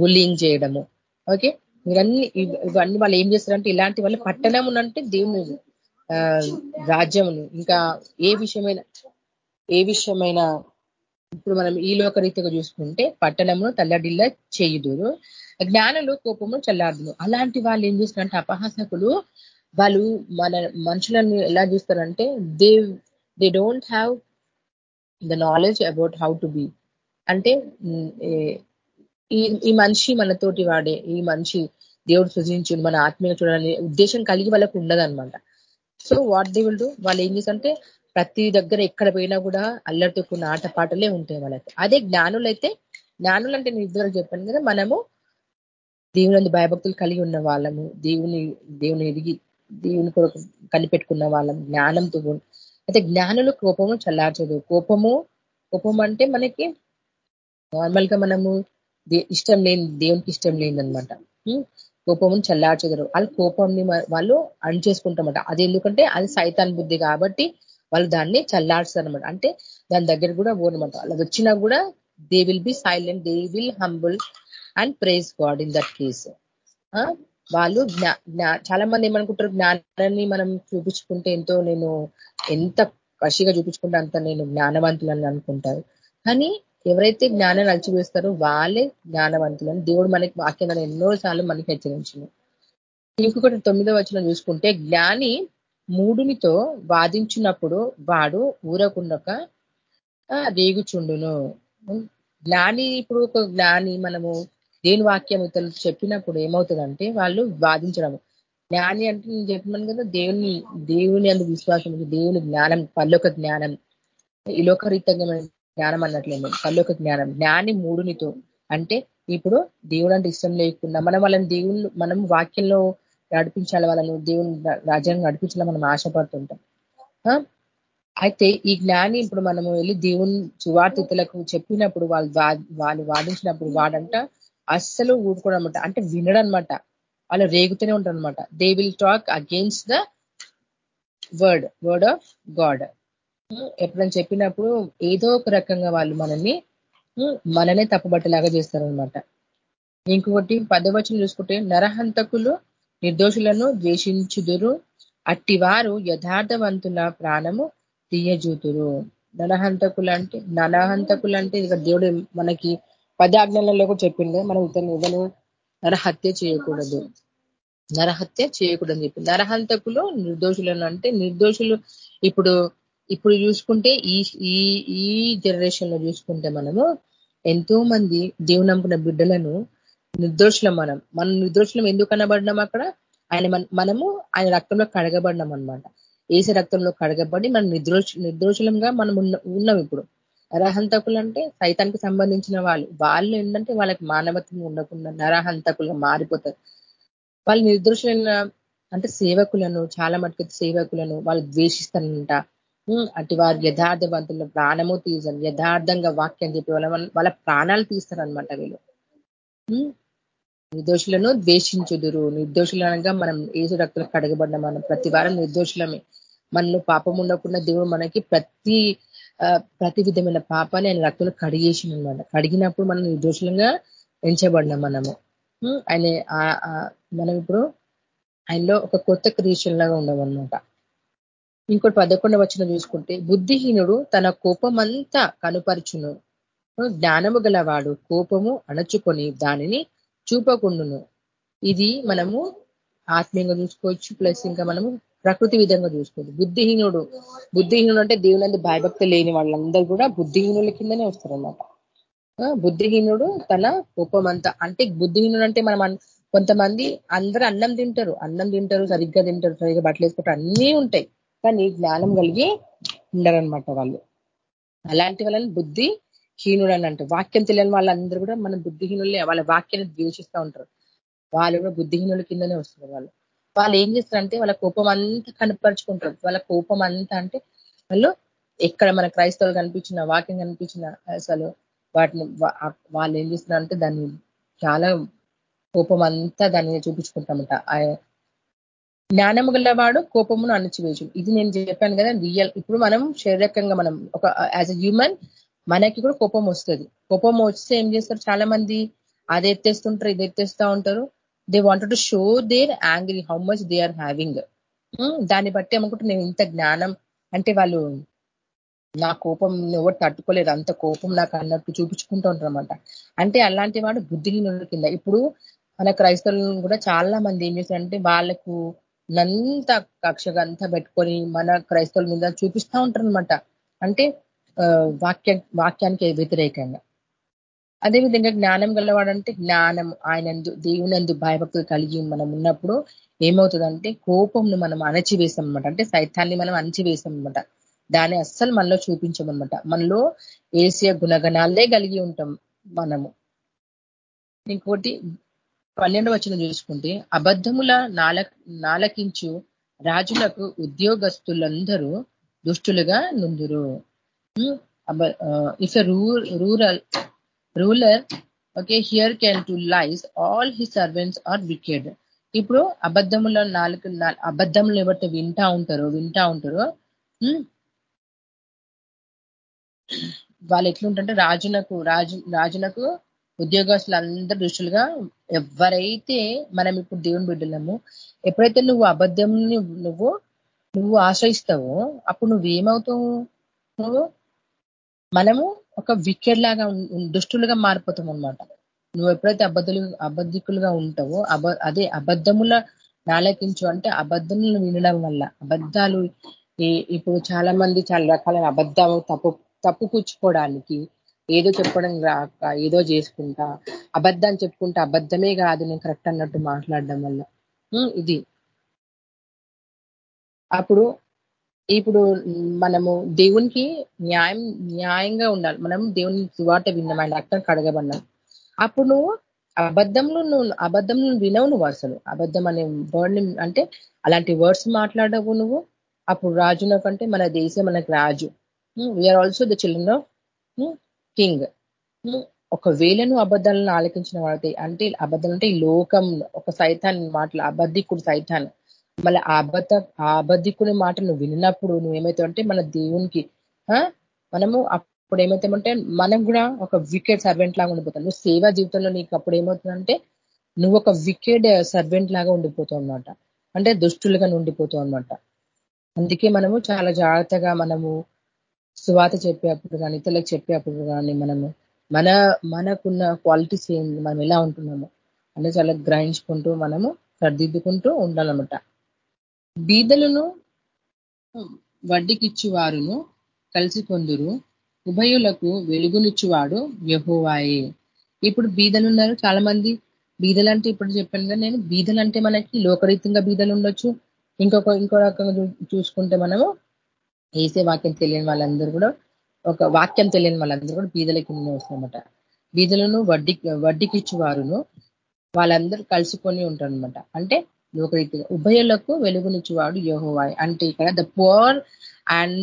Speaker 3: బుల్లింగ్ చేయడము. ఓకే ఇవన్నీ ఇవన్నీ వాళ్ళు ఏం చేస్తారంటే ఇలాంటి వాళ్ళు పట్టణం అంటే దేవుని రాజ్యమును. ఇంకా ఏ విషయమైన ఏ విషయమైన ఇప్పుడు మనం ఈ లోకరీతిగా చూసుకుంటే పట్టణమును తల్లడిల్ల చేయుదురు. జ్ఞానులు కోపము చల్లారుదును అలాంటి వాళ్ళు ఏం చేస్తారంటే అపహాసకులు వాళ్ళు మన మనుషులను ఎలా చూస్తారంటే they they don't have the knowledge about how to be. అంటే ఈ ఈ మనిషి మనతోటి వాడే ఈ మనిషి దేవుడు సృజించు మన ఆత్మీయ చూడాలనే ఉద్దేశం కలిగి వాళ్ళకు ఉండదనమాట so what they will do వాళ్ళు ఏం చేసంటే ప్రతి దగ్గర ఎక్కడ పోయినా కూడా అల్లరితో ఆటపాటలే ఉంటాయి వాళ్ళకి. అదే జ్ఞానులు అయితే జ్ఞానులు అంటే నేను ఇద్దరు చెప్పాను కదా మనము దేవుని భయభక్తులు కలిగి ఉన్న వాళ్ళము దేవుని దేవుని ఎదిగి దేవుని కొరకు కనిపెట్టుకున్న వాళ్ళం జ్ఞానంతో అయితే జ్ఞానులు కోపము చల్లార్చదు. కోపము కోపం అంటే మనకి నార్మల్గా మనము ఇష్టం లేని దేవునికి ఇష్టం లేదనమాట కోపమును చల్లార్చదరు వాళ్ళు కోపంని వాళ్ళు అణ్ చేసుకుంటామట అది ఎందుకంటే అది సైతాన్ బుద్ధి కాబట్టి వాళ్ళు దాన్ని చల్లార్చారు అనమాట అంటే దాని దగ్గర కూడా పోనమాట అది వచ్చినా కూడా they will be silent they will humble and praise God in that case వాళ్ళు చాలా మంది ఏమనుకుంటారు? జ్ఞానాన్ని మనం చూపించుకుంటే ఎంతో నేను ఎంత కషిగా చూపించుకుంటే అంత నేను జ్ఞానవంతులని అనుకుంటారు. కానీ ఎవరైతే జ్ఞానాన్ని అలచివేస్తారో వాళ్ళే జ్ఞానవంతులని. దేవుడు మనకి వాక్యంగా ఎన్నో సార్లు మనకి హెచ్చరించింది. ఇంకొకటి తొమ్మిదో వచ్చిన చూసుకుంటే జ్ఞాని మూడునితో వాదించినప్పుడు వాడు ఊరకుండక రేగుచుండును. జ్ఞాని ఇప్పుడు ఒక జ్ఞాని మనము దేని వాక్యం ఇతరులు చెప్పినప్పుడు ఏమవుతుందంటే వాళ్ళు వాదించడం జ్ఞాని అంటే నేను చెప్పినాను కదా దేవుని దేవుని అందు విశ్వాసం దేవుని జ్ఞానం పల్లొక జ్ఞానం. ఇలోకరీతంగా జ్ఞానం అన్నట్లేదు పల్లొక జ్ఞానం. జ్ఞాని మూడునితో. అంటే ఇప్పుడు దేవుడు అంటే ఇష్టం లేకుండా మనం వాళ్ళని దేవుళ్ళు మనం వాక్యంలో నడిపించాలి వాళ్ళను దేవుని రాజ్యాన్ని నడిపించాలని మనం ఆశపడుతుంటాం. అయితే ఈ జ్ఞాని ఇప్పుడు మనము వెళ్ళి దేవుని సువార్తితులకు చెప్పినప్పుడు వాళ్ళు వాళ్ళు వాదించినప్పుడు వాడంట అస్సలు ఊరుకోవడం అంటే వినడనమాట వాళ్ళు రేగుతూనే ఉంటారు అనమాట they will talk against the word word of God ఎప్పుడని చెప్పినప్పుడు ఏదో ఒక రకంగా వాళ్ళు మనల్ని మననే తప్పుబట్టలాగా చేస్తారనమాట ఇంకొకటి పదవచనం చూసుకుంటే నరహంతకులు నిర్దోషులను ద్వేషించుదురు అట్టివారు యథార్థవంతుల ప్రాణము తీయజూతురు. నరహంతకులు అంటే నరహంతకులు అంటే ఇక దేవుడు మనకి పదాజ్ఞలలో కూడా చెప్పిండే. మనం ఇతను ఇతను నరహత్య చేయకూడదు. నరహత్య చేయకూడదని చెప్పి. నరహంతకులు నిర్దోషులను అంటే నిర్దోషులు ఇప్పుడు ఇప్పుడు చూసుకుంటే ఈ ఈ ఈ జనరేషన్లో చూసుకుంటే మనము ఎంతో మంది దేవుని నమ్ముకున్న బిడ్డలను నిర్దోషులం మనం. మనం నిర్దోషులం ఎందుకు అనబడినాం అక్కడ? ఆయన మనము ఆయన రక్తంలో కడగబడినాం అనమాట ఏస రక్తంలో కడగబడి మనం నిర్దోష నిర్దోషులంగా మనం ఉన్నాం ఇప్పుడు. నరహంతకులు అంటే సైతానికి సంబంధించిన వాళ్ళు. వాళ్ళు ఏంటంటే వాళ్ళకి మానవత్వం ఉండకుండా నరహంతకులుగా మారిపోతారు. వాళ్ళు నిర్దోషులైన అంటే సేవకులను చాలా మటుకు సేవకులను వాళ్ళు ద్వేషిస్తారంట. అటు వారు యథార్థవంతుల ప్రాణము తీసాను యథార్థంగా వాక్యం చెప్పి వాళ్ళ వాళ్ళ ప్రాణాలు తీస్తారనమాట వీళ్ళు. నిర్దోషులను ద్వేషించుదురు. నిర్దోషులనగా మనం ఏసు రక్తులకు కడగబడిన మనం ప్రతి వారం నిర్దోషులమే. మనలో పాపం ఉండకుండా దేవుడు మనకి ప్రతి ప్రతి విధమైన పాపాన్ని ఆయన రక్తులు కడిగేసి అనమాట కడిగినప్పుడు మనం నిర్దోషులంగా ఎంచబడినాం మనము. ఆయన మనం ఇప్పుడు ఆయనలో ఒక కొత్త క్రియేషన్ లాగా ఉండమన్నమాట. ఇంకోటి పదకొండ వచ్చిన చూసుకుంటే బుద్ధిహీనుడు తన కోపమంతా కనుపరుచును. జ్ఞానము గలవాడు కోపము అణచుకొని దానిని చూపకుండును. ఇది మనము ఆత్మీయంగా చూసుకోవచ్చు ప్లస్ ఇంకా మనము ప్రకృతి విధంగా చూసుకోవచ్చు. బుద్ధిహీనుడు బుద్ధిహీనుడు అంటే దేవుని భయభక్తి లేని వాళ్ళందరూ కూడా బుద్ధిహీనుల కిందనే వస్తారు అన్నమాట బుద్ధిహీనుడు తన కోపమంతా అంటే బుద్ధిహీనుడు అంటే మనం కొంతమంది అందరూ అన్నం తింటారు అన్నం తింటారు సరిగ్గా తింటారు సరిగ్గా బట్టలు వేసుకుంటారు అన్నీ ఉంటాయి. కానీ జ్ఞానం కలిగి ఉండరనమాట వాళ్ళు. అలాంటి వాళ్ళని బుద్ధి హీనుడు అని అంటారు. వాక్యం తెలియని వాళ్ళందరూ కూడా మన బుద్ధిహీనులే. వాళ్ళ వాక్యాన్ని ద్వేషిస్తూ ఉంటారు. వాళ్ళు కూడా బుద్ధిహీనుల కిందనే వస్తారు వాళ్ళు. వాళ్ళు ఏం చేస్తారంటే వాళ్ళ కోపం అంతా కనపరుచుకుంటారు. వాళ్ళ కోపం అంతా అంటే వాళ్ళు ఎక్కడ మన క్రైస్తవులు కనిపించిన వాక్యం కనిపించిన అసలు వాటిని వాళ్ళు ఏం చేస్తున్నారంటే దాన్ని చాలా కోపం అంతా దాన్ని చూపించుకుంటామట. జ్ఞానము గలవాడు కోపమును అణచివేయచ్చు ఇది నేను చెప్పాను కదా రియల్ ఇప్పుడు మనం శారీరకంగా మనం ఒక యాజ్ అ హ్యూమన్ మనకి కూడా కోపం వస్తుంది. కోపం వస్తే ఏం చేస్తారు? చాలా మంది అది ఎత్తేస్తుంటారు ఇది ఎత్తేస్తూ ఉంటారు. They wanted to show their angry how much they are having దాన్ని బట్టి ఏమనుకుంటే నేను ఇంత జ్ఞానం. అంటే వాళ్ళు నా కోపం ఎవరు తట్టుకోలేదు అంత కోపం నాకు అన్నట్టు చూపించుకుంటూ ఉంటారు అనమాట అంటే అలాంటి వాడు బుద్ధిహీనుల కింద. ఇప్పుడు మన క్రైస్తవులను కూడా చాలా మంది ఏం చేస్తారంటే వాళ్ళకు నంత కక్షగా అంతా పెట్టుకొని మన క్రైస్తవుల మీద చూపిస్తూ ఉంటారు అనమాట అంటే వాక్య వాక్యానికి వ్యతిరేకంగా. అదేవిధంగా జ్ఞానం గలవాడంటే జ్ఞానం ఆయన దేవునందు భయభక్తులు కలిగి మనం ఉన్నప్పుడు ఏమవుతుందంటే కోపంను మనం అణచివేసాం అనమాట అంటే సైతాన్ని మనం అణచివేసాం అనమాట దాన్ని అస్సలు మనలో చూపించమనమాట మనలో ఏసియ గుణగణాలే కలిగి ఉంటాం మనము. ఇంకోటి పన్నెండు వచ్చిన చూసుకుంటే అబద్ధముల నాల నాలకించు రాజులకు ఉద్యోగస్తులందరూ దుష్టులుగా నుందురు. If rural ruler okay hearken to lies all his servants are wicked ఇప్పుడు అబద్ధముల నాలుగు అబద్ధములు ఎవరితో వింటా ఉంటారో వింటా ఉంటారో వాళ్ళు ఎట్లుంటే రాజునకు రాజు రాజునకు ఉద్యోగస్తులు అందరు దృష్టిలుగా ఎవరైతే మనం ఇప్పుడు దేవుని బిడ్డలము ఎప్పుడైతే నువ్వు అబద్ధం నువ్వు నువ్వు ఆశ్రయిస్తావో అప్పుడు నువ్వేమవుతావు నువ్వు మనము ఒక వికెట్ లాగా దుష్టులుగా మారిపోతాం అనమాట నువ్వు ఎప్పుడైతే అబద్ధులు అబద్ధికులుగా ఉంటావో అబ అదే అబద్ధముల నాలకించు అంటే అబద్ధములను వినడం వల్ల అబద్ధాలు ఇప్పుడు చాలా మంది చాలా రకాలైన అబద్ధాలు తప్పు తప్పుపుచ్చుకోవడానికి ఏదో చెప్పడం రాక ఏదో చేసుకుంటా అబద్ధాన్ని చెప్పుకుంటా అబద్ధమే కాదు నేను కరెక్ట్ అన్నట్టు మాట్లాడడం వల్ల. ఇది. అప్పుడు ఇప్పుడు మనము దేవునికి న్యాయం న్యాయంగా ఉండాలి. మనం దేవుని సువార్త విన్నాం ఆయన రక్తం కడగబడినాం. అప్పుడు నువ్వు అబద్ధంలో నువ్వు అబద్ధం వినవు నువ్వు అసలు. అబద్ధం అనే వర్డ్ని అంటే అలాంటి వర్డ్స్ మాట్లాడవు నువ్వు. అప్పుడు రాజున కంటే మన దేశం మనకు రాజు. We are also the children of king ఒకవేళ నువ్వు అబద్ధాలను ఆలకించిన వాడితే అంటే అబద్ధాలు అంటే ఈ లోకం ఒక సైతాన్ మాటలు అబద్ధికుడు సైతాన్. మళ్ళీ ఆ అబద్ధ ఆ అబద్ధికుని మాట నువ్వు విన్నప్పుడు నువ్వేమవుతావు అంటే మన దేవునికి మనము అప్పుడు ఏమవుతామంటే మనం కూడా ఒక వికెట్ సర్వెంట్ లాగా ఉండిపోతాం. నువ్వు సేవా జీవితంలో నీకు అప్పుడు ఏమవుతుందంటే నువ్వు ఒక వికెట్ సర్వెంట్ లాగా ఉండిపోతావు అనమాట అంటే దుష్టులుగా ఉండిపోతావు అనమాట అందుకే మనము చాలా జాగ్రత్తగా మనము సువాత చెప్పేప్పుడు కానీ ఇతరులకు చెప్పేప్పుడు కానీ మనము మన మనకున్న క్వాలిటీస్ ఏంది మనం ఎలా ఉంటున్నాము అంటే చాలా గ్రహించుకుంటూ మనము సర్దిద్దుకుంటూ ఉండాలన్నమాట. బీదలను వడ్డీకిచ్చి వారును కలిసి కొందురు. ఉభయులకు వెలుగునిచ్చువాడు యహోవాయే. ఇప్పుడు బీదలు ఉన్నారు చాలా మంది బీదలు అంటే ఇప్పుడు చెప్పాను కదా నేను బీదలు అంటే మనకి లోకరీతంగా బీదలు ఉండొచ్చు. ఇంకొక ఇంకో రకంగా చూసుకుంటే మనము ఏసే వాక్యం తెలియని వాళ్ళందరూ కూడా ఒక వాక్యం తెలియని వాళ్ళందరూ కూడా బీదల కింద బీదలను వడ్డీ వడ్డీకిచ్చు వారును వాళ్ళందరూ కలుసుకొని ఉంటారనమాట అంటే లోకరీతిగా ఉభయలకు వెలుగునిచ్చేవాడు యోహోవాయ్. అంటే ఇక్కడ the poor and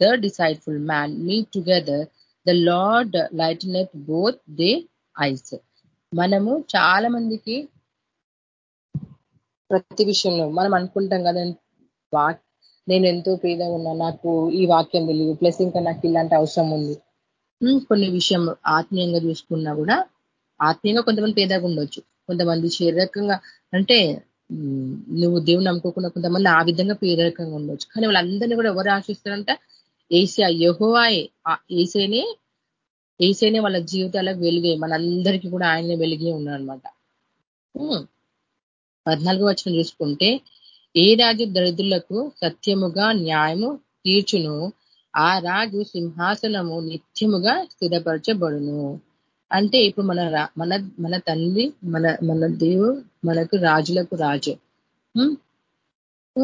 Speaker 3: the deceitful man meet together the Lord lighteneth both they eyes మనము చాలా మందికి ప్రతి విషయంలో మనం అనుకుంటాం కదా నేను ఎంతో పేద ఉన్నా నాకు ఈ వాక్యం తెలియదు. ప్లస్ ఇంకా నాకు ఇలాంటి అవసరం ఉంది. కొన్ని విషయం ఆత్మీయంగా చూసుకున్నా కూడా ఆత్మీయంగా కొంతమంది పేదగా ఉండొచ్చు. కొంతమంది శారీరకంగా అంటే నువ్వు దేవుని నమ్ముకోకుండా కొంతమంది ఆ విధంగా పేదరికంగా ఉండొచ్చు. కానీ వాళ్ళందరినీ కూడా ఎవరు ఆశిస్తారంట? ఏసీ యహోవాయే. ఏసేనే ఏసైనే వాళ్ళ జీవితాలకు వెలిగే మనందరికీ కూడా ఆయనే వెలిగే ఉన్నారనమాట పద్నాలుగు వచ్చిన చూసుకుంటే ఏ రాజు దరిద్రులకు సత్యముగా న్యాయము తీర్చును? ఆ రాజు సింహాసనము నిత్యముగా స్థిరపరచబడును. అంటే ఇప్పుడు మన మన మన తండ్రి మన మన దేవు మనకు రాజులకు రాజు.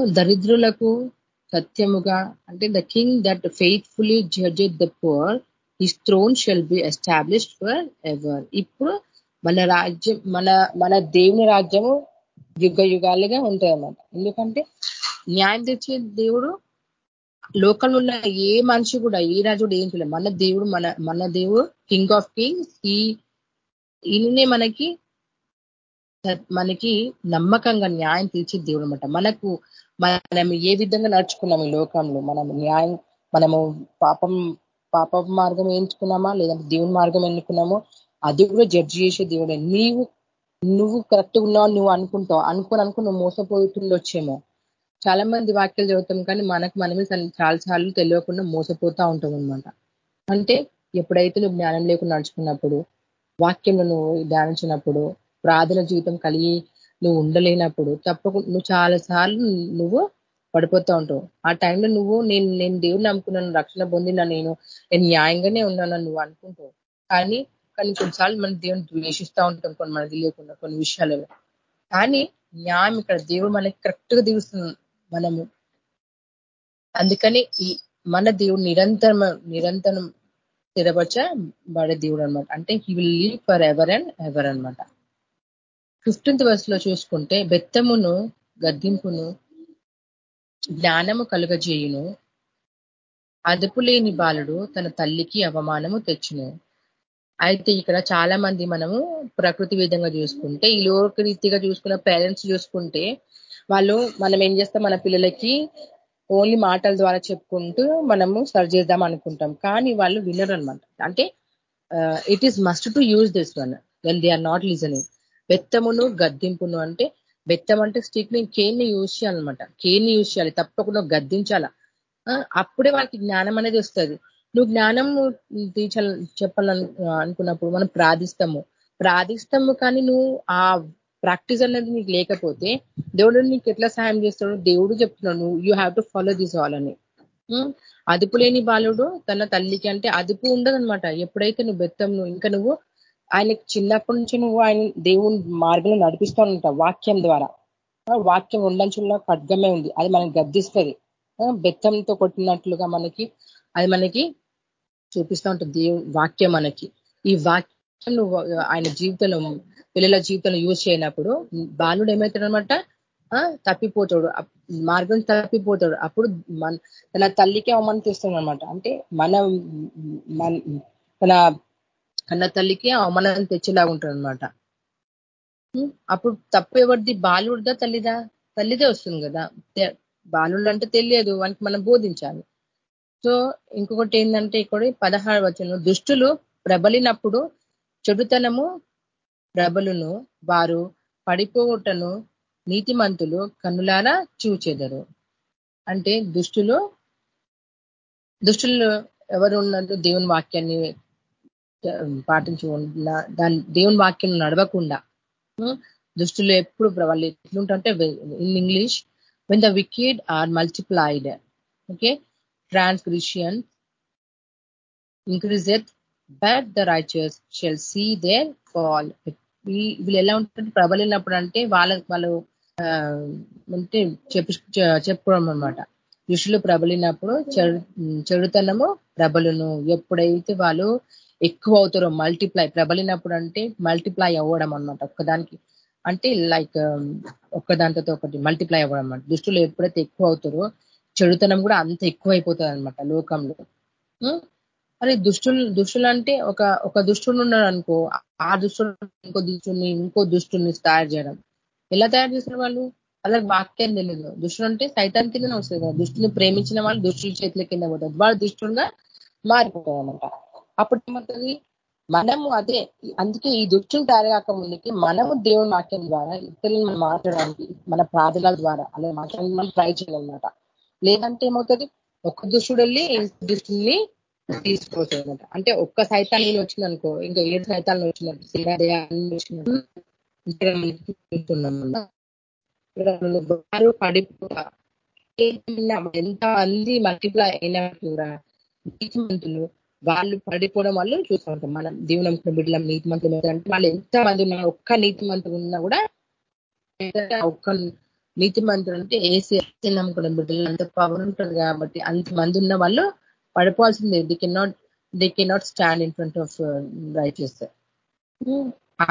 Speaker 3: దరిద్రులకు సత్యముగా అంటే the king that faithfully judge the poor his throne shall be established for ever. ఇప్పుడు మన రాజ్యం మన మన దేవుని రాజ్యము యుగ యుగాలుగా ఉంటాయన్నమాట. ఎందుకంటే న్యాయం తెచ్చే దేవుడు లోకంలో ఉన్న ఏ మనిషి కూడా ఏ రాజు కూడా ఏం చేయలేదు మన దేవుడు మన మన దేవుడు కింగ్ ఆఫ్ కింగ్స్ ఈ ఈయననే మనకి మనకి నమ్మకంగా న్యాయం తీర్చే దేవుడు అనమాట మనకు మనం ఏ విధంగా నడుచుకున్నాము ఈ లోకంలో? మనం న్యాయం మనము పాపం పాప మార్గం ఎంచుకున్నామా? లేదంటే దేవుని మార్గం ఎన్నుకున్నామో అది కూడా జడ్జి చేసే దేవుడే. నీవు నువ్వు కరెక్ట్గా ఉన్నావు నువ్వు అనుకుంటావు. అనుకుని అనుకుని నువ్వు మోసపోతుండొచ్చేమో. చాలా మంది వాక్యాలు చదువుతాం కానీ మనకు మనమే చాలా సార్లు తెలియకుండా మోసపోతూ ఉంటాం అనమాట అంటే ఎప్పుడైతే నువ్వు జ్ఞానం లేకుండా నడుచుకున్నప్పుడు వాక్యంలో నువ్వు ధ్యానించినప్పుడు ప్రార్థన జీవితం కలిగి నువ్వు ఉండలేనప్పుడు తప్పకుండా నువ్వు చాలా సార్లు నువ్వు పడిపోతూ ఉంటావు. ఆ టైంలో నువ్వు నేను నేను దేవుని నమ్ముకున్నాను రక్షణ పొందిన నేను నేను న్యాయంగానే ఉన్నాను నువ్వు అనుకుంటావు. కానీ కానీ కొన్నిసార్లు మనం దేవుని ద్వేషిస్తూ ఉంటాం కొన్ని మనకి తెలియకుండా కొన్ని విషయాలలో. కానీ న్యాయం ఇక్కడ దేవుడు మనకి కరెక్ట్గా తీరుస్తుంది మనము. అందుకని ఈ మన దేవుడు నిరంతరం నిరంతరం స్థిరపరచబడే దేవుడు అనమాట అంటే he will live for ever and ever అనమాట ఫిఫ్టీన్త్ వర్స్లో చూసుకుంటే బెత్తమును గద్దింపును జ్ఞానము కలుగజేయును. అదుపు లేని బాలుడు తన తల్లికి అవమానము తెచ్చును. అయితే ఇక్కడ చాలా మంది మనము ప్రకృతి విధంగా చూసుకుంటే ఈ లోక రీతిగా చూసుకున్న పేరెంట్స్ చూసుకుంటే వాళ్ళు మనం ఏం చేస్తాం మన పిల్లలకి ఓన్లీ మాటల ద్వారా చెప్పుకుంటూ మనము సర్వ్ చేద్దాం అనుకుంటాం. కానీ వాళ్ళు వినరు అనమాట అంటే it is must to use this one when they are not listening బెత్తమును గద్దింపును అంటే బెత్తం అంటే స్టిక్ని కేన్ని యూజ్ చేయాలన్నమాట. కేన్ని యూజ్ చేయాలి తప్పకుండా గద్దించాల. అప్పుడే వాళ్ళకి జ్ఞానం అనేది వస్తుంది. నువ్వు జ్ఞానం తీర్చాల చెప్పాలను అనుకున్నప్పుడు మనం ప్రార్థిస్తాము. ప్రార్థిస్తాము కానీ నువ్వు ఆ ప్రాక్టీస్ అనేది నీకు లేకపోతే దేవుడు నీకు ఎట్లా సాయం చేస్తాడు దేవుడు చెప్తున్నాడు. నువ్వు you have to follow this all అని. అదుపు లేని బాలుడు తన తల్లికి అంటే అదుపు ఉండదనమాట ఎప్పుడైతే నువ్వు బెత్తం నువ్వు ఇంకా నువ్వు ఆయనకి చిన్నప్పటి నుంచి నువ్వు ఆయన దేవుని మార్గంలో నడిపిస్తూ ఉంటావు వాక్యం ద్వారా. వాక్యం ఉండంచుల్లో ఖడ్గమే ఉంది. అది మనకి గద్దిస్తుంది. బెత్తంతో కొట్టినట్లుగా మనకి అది మనకి చూపిస్తూ ఉంటుంది. దేవు వాక్యం మనకి. ఈ వాక్యం నువ్వు ఆయన జీవితంలో పిల్లల జీవితంలో యూజ్ చేయనప్పుడు బాలుడు ఏమవుతాడనమాట తప్పిపోతాడు. మార్గం తప్పిపోతాడు. అప్పుడు మన తన తల్లికి అవమానం చేస్తాడు అనమాట అంటే మన తన కన్న తల్లికి అవమానం తెచ్చేలాగా ఉంటాడు అనమాట అప్పుడు తప్పు ఎవరిది? బాలుడిదా తల్లిదా? తల్లిదే వస్తుంది కదా. బాలుడు అంటే తెలియదు. వానికి మనం బోధించాలి. సో ఇంకొకటి ఏంటంటే ఇక్కడ పదహారు వచనం దుష్టులు ప్రబలినప్పుడు చెడుతనము ప్రబలును. వారు పడిపోవటను నీతిమంతులు కన్నులారా చూచెదరు. అంటే దుష్టులు దుష్టులు ఎవరు ఉన్నట్టు దేవుని వాక్యాన్ని పాటించకుండా దాని దేవుని వాక్యం నడవకుండా దుష్టులు ఎప్పుడు వాళ్ళు ఎట్లుంటే in English when the wicked are multiplied okay? Transgression increaseth, but the righteous shall see their fall. వీళ్ళు ఎలా ఉంటుంది ప్రబలినప్పుడు అంటే వాళ్ళ వాళ్ళు అంటే చెప్పు చెప్పుకోవడం అనమాట ఋషులు ప్రబలినప్పుడు చెడుతనము ప్రబలును ఎప్పుడైతే వాళ్ళు ఎక్కువ అవుతారో మల్టిప్లై ప్రబలినప్పుడు అంటే మల్టిప్లై అవ్వడం అనమాట ఒక్కదానికి అంటే లైక్ ఒక్కదాంతో ఒకటి మల్టిప్లై అవ్వడం అనమాట దుష్టులు ఎప్పుడైతే ఎక్కువ అవుతారో చెడుతనం కూడా అంత ఎక్కువైపోతుంది అనమాట లోకంలో. మరి దుష్టులు దుష్టులు అంటే ఒక ఒక దుష్టుడు ఉన్నాడు అనుకో ఆ దుష్టుడు ఇంకో దుష్టుని ఇంకో దుష్టుని తయారు చేయడం. ఎలా తయారు చేసిన వాళ్ళు? అలా వాక్యం తెలియదు. దుష్టుడు అంటే సైతాన్ కిందనే వస్తుంది కదా. దుష్టుని ప్రేమించిన వాళ్ళు దుష్టుల చేతుల కింద పోతారు. వాళ్ళు దుష్టుడుగా మారిపోతారు అనమాట అప్పుడు ఏమవుతుంది? మనము అదే అందుకే ఈ దుష్టులు తయారు కాక ముందుకి మనము దేవుని వాక్యం ద్వారా ఇతరులను మనం మాట్లాడడానికి మన ప్రార్థనల ద్వారా అలా మాట్లాడడానికి మనం ట్రై చేయాలన్నమాట. లేదంటే ఏమవుతుంది? ఒక్క దుష్టుడు వెళ్ళి దుష్టుని తీసుకోవచ్చు అంటే ఒక్క సైతాన్ని వచ్చిందనుకో ఇంకా ఏడు సైతాలను వచ్చినట్టు వారు పడిపోతా. ఎంత మంది మల్టిప్లై అయినా కూడా నీతిమంతులు వాళ్ళు పడిపోవడం వల్ల చూస్తూ ఉంటాం. మనం దీవనం బిడ్డలం నీతిమంతులు అంటే వాళ్ళు ఎంత మంది ఉన్నా ఒక్క నీతిమంతులు ఉన్నా కూడా ఒక్క నీతిమంతులు అంటే ఏసీ నమ్ముకున్న బిడ్డలు. అంత పవర్ ఉంటుంది కాబట్టి అంత మంది ఉన్న వాళ్ళు పడిపోవాల్సిందే. They cannot they cannot stand in front of righteous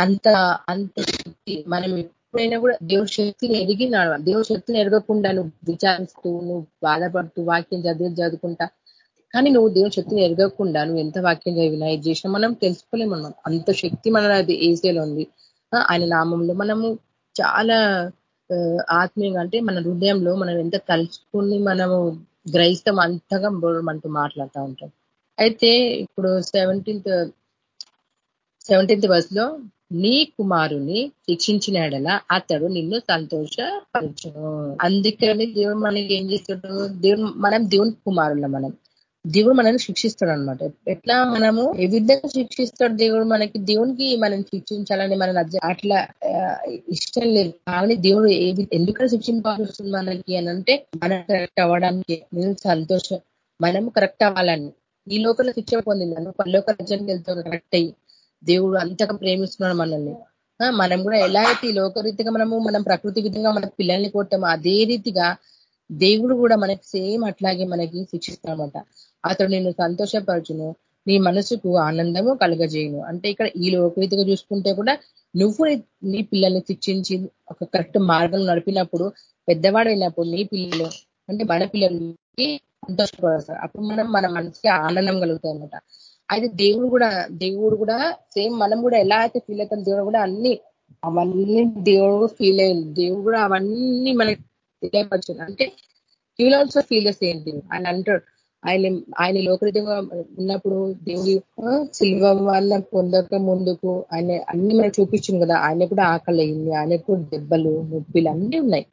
Speaker 3: అంత అంత శక్తి మనం ఎప్పుడైనా కూడా దేవుడి శక్తిని ఎరిగి దేవుడి శక్తిని ఎరగకుండా నువ్వు విచారిస్తూ నువ్వు బాధపడుతూ వాక్యం చదివి చదువుకుంటా కానీ నువ్వు దేవుని శక్తిని ఎరగకుండా నువ్వు ఎంత వాక్యం చదివినా ఇది చేసినా మనం తెలుసుకోలేము మనం. అంత శక్తి మన అది ఏసేలో ఉంది. ఆయన నామంలో మనము చాలా ఆత్మీయంగా అంటే మన హృదయంలో మనం ఎంత తలుచుకుని మనము గ్రహిస్తాం అంతగా మనతో మాట్లాడుతూ ఉంటాం. అయితే ఇప్పుడు సెవెంటీన్త్ సెవెంటీన్త్ బస్లో నీ కుమారుని శిక్షించిన అతడు నిన్ను సంతోషపరచును. అందుకని దేవుడు మనకి ఏం చేస్తాడు? దేవుడు మనం దేవుని కుమారుల మనం. దేవుడు మనల్ని శిక్షిస్తాడు అనమాట ఎట్లా మనము ఏ విధంగా శిక్షిస్తాడు దేవుడు మనకి? దేవునికి మనం శిక్షించాలని మన అట్లా ఇష్టం లేదు. కానీ దేవుడు ఏ ఎందుకని శిక్షించాల్సి వస్తుంది మనకి అని అంటే మనం కరెక్ట్ అవ్వడానికి నేను సంతోషం. మనము కరెక్ట్ అవ్వాలని. ఈ లోకల శిక్ష పొందింది నువ్వు రాజ్యానికి వెళ్తావు కరెక్ట్ అయ్యి. దేవుడు అంతగా ప్రేమిస్తున్నాడు మనల్ని. మనం కూడా ఎలా అయితే ఈ లోకరీతిగా మనము మనం ప్రకృతి విధంగా మన పిల్లల్ని కొట్టాము అదే రీతిగా దేవుడు కూడా మనకి సేమ్ అట్లాగే మనకి శిక్షిస్తామట అతడు నిన్ను సంతోషపరచును. నీ మనసుకు ఆనందము కలగజేయును. అంటే ఇక్కడ ఈ లోకరీతిగా చూసుకుంటే కూడా నువ్వు నీ పిల్లల్ని శిక్షించి ఒక కరెక్ట్ మార్గం నడిపినప్పుడు పెద్దవాడు నీ పిల్లలు అంటే మన పిల్లలకి సంతోషపడతారు. అప్పుడు మనం మన మనసుకి ఆనందం కలుగుతాయి అనమాట అయితే దేవుడు కూడా దేవుడు కూడా సేమ్ మనం కూడా ఎలా అయితే ఫీల్ అవుతాం దేవుడు కూడా అన్ని అవన్నీ దేవుడు ఫీల్ అయ్యింది దేవుడు కూడా అవన్నీ మనకి తెలియపరచు అంటే feel also feel the same thing ఆయన అంటాడు. ఆయన ఆయన లోకరీతిగా ఉన్నప్పుడు దేవుడి శిల్వ వల్ల పొందక ముందుకు ఆయన అన్ని మనం చూపించింది కదా. ఆయన కూడా ఆకలి అయింది ఆయన కూడా దెబ్బలు నొప్పిలు అన్నీ ఉన్నాయి.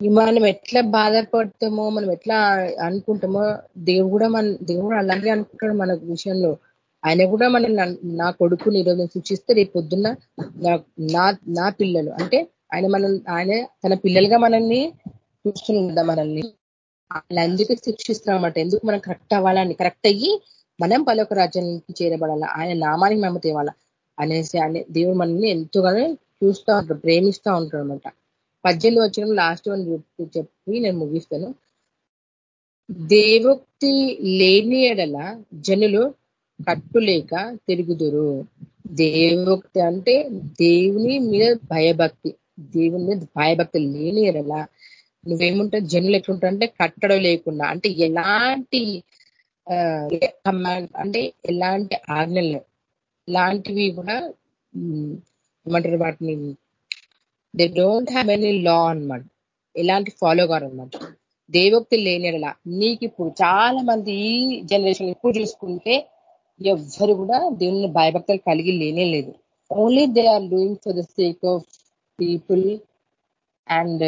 Speaker 3: మనం ఎట్లా బాధపడతామో మనం ఎట్లా అనుకుంటామో దేవుడు కూడా మన దేవుడు అలాగే అనుకుంటాడు మన విషయంలో. ఆయన కూడా మన నా కొడుకుని ఈరోజు సూచిస్తే రేపు పొద్దున్న నా నా పిల్లలు. అంటే ఆయన మనం ఆయన తన పిల్లలుగా మనల్ని చూస్తున్నా మనల్ని. ఆయన అందుకే శిక్షిస్తున్నామట? ఎందుకు మనం కరెక్ట్ అవ్వాలని? కరెక్ట్ అయ్యి మనం పలోక రాజ్యానికి చేరబడాలా. ఆయన నామానికి మేము తేవాలా. అనేసి అనే దేవుడు మనల్ని ఎంతోగానో చూస్తూ ఉంటాడు ప్రేమిస్తూ ఉంటాడు అనమాట పద్యంలో వచ్చిన లాస్ట్ వన్ చెప్పి నేను ముగిస్తాను. దేవోక్తి లేని ఎడల జనులు కట్టులేక తిరుగుదురు. దేవోక్తి అంటే దేవుని మీద భయభక్తి. దేవుని మీద భయభక్తి లేని ఎడల నువ్వేముంటే జనులు ఎట్లుంటా అంటే కట్టడం లేకుండా అంటే ఎలాంటి అంటే ఎలాంటి ఆజ్ఞలు లాంటివి కూడా ఏమంటారు వాటిని they don't have any law అనమాట ఎలాంటి ఫాలో కారు అనమాట దేవోక్తి లేనిలా నీకు ఇప్పుడు చాలా మంది ఈ జనరేషన్ ఇప్పుడు చూసుకుంటే ఎవ్వరు కూడా దేవుని భయభక్తులు కలిగి లేనే లేదు. Only they are doing for the sake of people and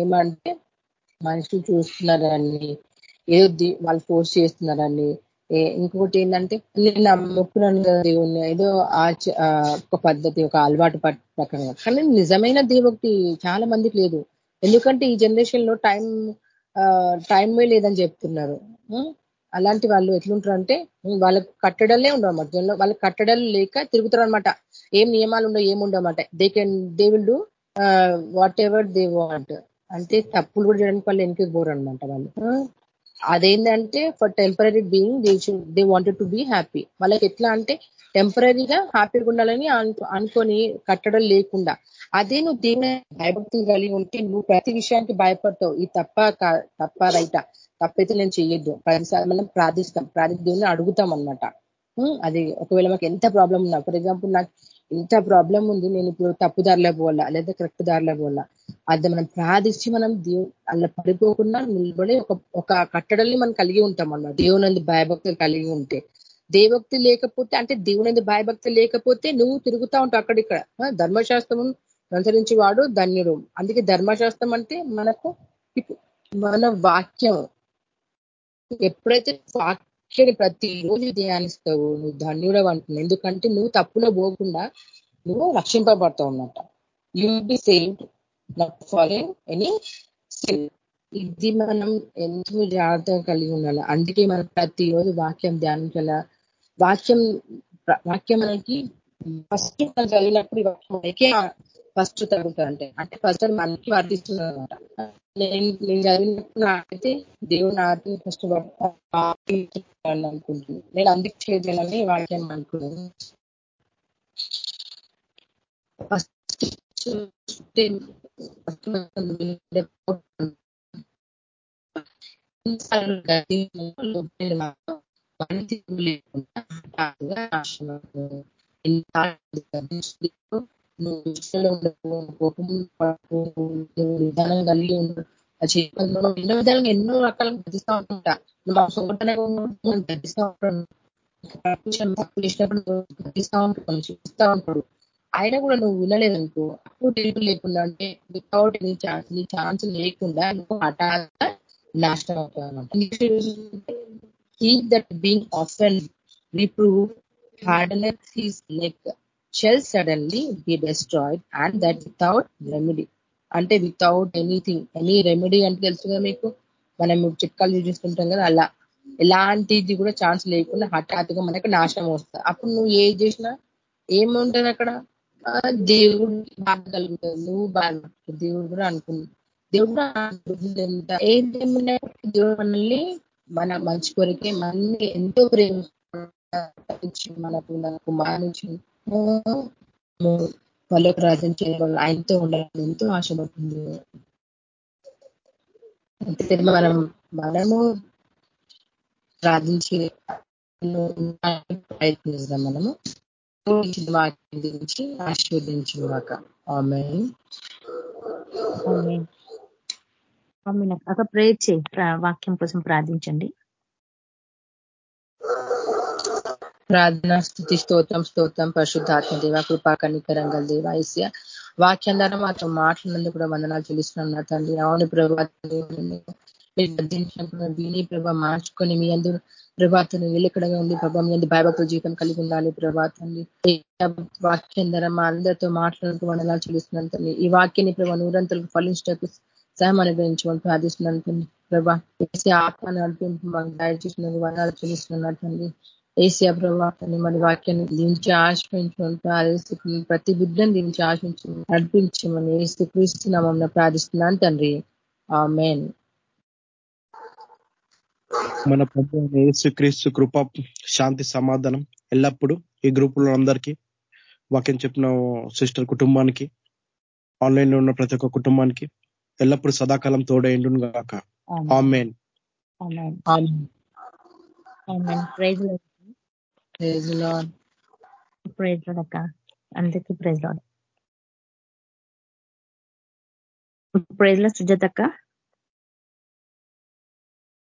Speaker 3: ఏమంటే మనుషులు చూస్తున్నారని ఏదో వాళ్ళు ఫోర్స్ చేస్తున్నారని ఇంకొకటి ఏంటంటే నేను నమ్ముకున్నాను కదా దేవుణ్ణి ఏదో ఒక పద్ధతి ఒక అలవాటు ప్రకారంగా కానీ నిజమైన దేవుడికి చాలా మందికి లేదు. ఎందుకంటే ఈ జనరేషన్లో టైం టైమే లేదని చెప్తున్నారు. అలాంటి వాళ్ళు ఎట్లుంటారు అంటే వాళ్ళకి కట్టడలే ఉండవు అన్నమాట. వాళ్ళకి కట్టడలు లేక తిరుగుతారు అనమాట ఏం నియమాలు ఉండవు ఏముండవన్నమాట they can they will do whatever they want అంటే తప్పులు కూడా చేయడానికి వాళ్ళు వెనక్కి అనమాట వాళ్ళు. అదేంటంటే for temporary being they they wanted to be happy వాళ్ళకి ఎట్లా అంటే టెంపరీగా హ్యాపీగా ఉండాలని అనుకొని కట్టడం లేకుండా. అదే నువ్వు దేవుని భయభక్తులు కలిగి ఉంటే నువ్వు ప్రతి విషయానికి భయపడతావు. ఈ తప్ప తప్ప రైట? తప్పైతే నేను చేయొద్దు ప్రతిసారి మనం ప్రార్థిస్తాం. ప్రార్థి దేవుని అడుగుతాం అనమాట అది ఒకవేళ మాకు ఎంత ప్రాబ్లం ఉన్నా. ఫర్ ఎగ్జాంపుల్ నాకు ఇంత ప్రాబ్లం ఉంది నేను ఇప్పుడు తప్పుదారిలో పోవాలా? లేదా కరెక్ట్ దారిలో పోవాలా? అది మనం ప్రార్థించి మనం దేవు అలా పడిపోకుండా నిలబడి ఒక ఒక కట్టడల్ని మనం కలిగి ఉంటాం అన్నమాట. దేవునంది భయభక్తులు కలిగి ఉంటే. దేవభక్తి లేకపోతే అంటే దేవునంది భయభక్తి లేకపోతే నువ్వు తిరుగుతా ఉంటావు అక్కడిక్కడ. ధర్మశాస్త్రం అనుసరించి వాడు ధన్యుడు. అందుకే ధర్మశాస్త్రం అంటే మనకు మన వాక్యం. ఎప్పుడైతే వాక్యాన్ని ప్రతిరోజు ధ్యానిస్తావు నువ్వు ధన్యుడవు అంటున్నావు ఎందుకంటే నువ్వు తప్పులో పోకుండా నువ్వు రక్షింపబడతావు అన్నమాట. You be saved not following any sin ఇది మనం ఎంతో జాగ్రత్తగా కలిగి ఉండాలి. అందుకే మనం ప్రతిరోజు వాక్యం ధ్యానించాల. వాక్యం వాక్యం మనకి ఫస్ట్ మనం చదివినప్పుడు వాక్యం మనకే ఫస్ట్ తగ్గుతారంటే అంటే ఫస్ట్ మనకి వర్తిస్తుంది అనమాట నేను నేను చదివినప్పుడు నాకైతే దేవుడు నాటి ఫస్ట్ అనుకుంటున్నాను నేను అందుకు చేయాలని వాక్యం అనుకున్నాను ఫస్ట్ *laughs* నువ్వు విషయంలో ఉండవు కోపం నువ్వు విధానం కలిగి ఉండవు మనం ఎన్నో విధాలుగా ఎన్నో రకాలుగా గతిస్తూ ఉంటుంటా నువ్వు సొంతనే గతిస్తూ ఉంటాడు తప్పు చేసినప్పుడు గతిస్తూ ఉంటాడు చూపిస్తూ ఉంటాడు ఆయన కూడా నువ్వు వినలేదనుకో అప్పుడు తెలుపు లేకుండా అంటే వితౌట్ నీ ఛాన్స్ నీ ఛాన్స్ లేకుండా నువ్వు హఠాత్తుగా నాశనం అవుతావు అనమాట that being often reprove hardeneth his like shall suddenly be destroyed and that without remedy అంటే వితౌట్ ఎనీథింగ్ ఎనీ రెమెడీ అంటే తెలుసుగా మీకు? మనం చిట్కాలు చూసుకుంటాం కదా అలా. ఎలాంటిది కూడా ఛాన్స్ లేకుండా హఠాత్తుగా మనకు నాశనం వస్తుంది అప్పుడు నువ్వు ఏం చేసినా ఏముంటుంది అక్కడ? దేవుడు బాధ కలుగుతుంది నువ్వు బాధ దేవుడు కూడా అనుకుంది. దేవుడు ఏదేమన్నా దేవుడు మనల్ని మన మంచి కొరికే మనల్ని ఎంతో ప్రేమ మనకు మనకు మానించి వాళ్ళకు రాజ్యం చేయడం ఆయనతో ఉండాలని ఎంతో ఆశపడుతుంది. అంతే మనం మనము ప్రార్థించి ప్రయత్నిస్తాం మనము. వాటి గురించి ఆశీర్వదించుగాక. ఆమె
Speaker 1: అక్క. ప్రేర్ చేయి. వాక్యం కోసం ప్రార్థించండి.
Speaker 3: ప్రార్థన స్థుతి స్తోత్రం స్తోత్రం పరిశుద్ధాత్మ దేవ కృపా కనికరంగల్ దేవ ఐస్య వాక్యం ద్వారా మాత్రం మాట్లాడినందుకు కూడా వందనాలు చెల్లిస్తున్నాం నా తండ్రి అవును ప్రభా విని ప్రభా మార్చుకొని మీ అందరూ ప్రభాతను వీళ్ళెక్కడగా ఉంది ప్రభా మీ అందరు భయభక్తుల జీవితం కలిగి ఉండాలి ప్రభాతండి వాక్యం ద్వారా మా అందరితో మాట్లాడుతూ వందనాలు చెల్లిస్తున్నాను తండ్రి. ఈ వాక్యాన్ని ప్రభా నూరంతలకు ఫలించటకు సహాయం అనుగ్రహించమని ప్రార్థిస్తున్నాను తండ్రి. ప్రభా ఆత్మ నడిపింపు మాకు దయచేసిన వందనాలు చెల్లిస్తున్నాను ఏసియా ప్రభావాన్ని మన వాక్యాన్ని దించి ఆశ్రయించుకుంటూ ప్రతి బిడ్డను దించి ఆశించి నడిపించమని ఏసు క్రీస్తున్నామం ప్రార్థిస్తున్నాను తండ్రి. ఆ మెయిన్
Speaker 4: మన ప్రభు ఏసు క్రీస్తు కృప శాంతి సమాధానం ఎల్లప్పుడూ ఈ గ్రూపులో అందరికీ వాక్యం చెప్పిన సిస్టర్ కుటుంబానికి ఆన్లైన్లో ఉన్న ప్రతి ఒక్క కుటుంబానికి ఎల్లప్పుడూ సదాకాలం తోడైండును గాక. Amen.
Speaker 1: Praise
Speaker 3: praise Lord
Speaker 1: praise Lord అక్క అందరికీ ప్రైజ్ లాడ్ ప్రైజ్లో సుజాత అక్క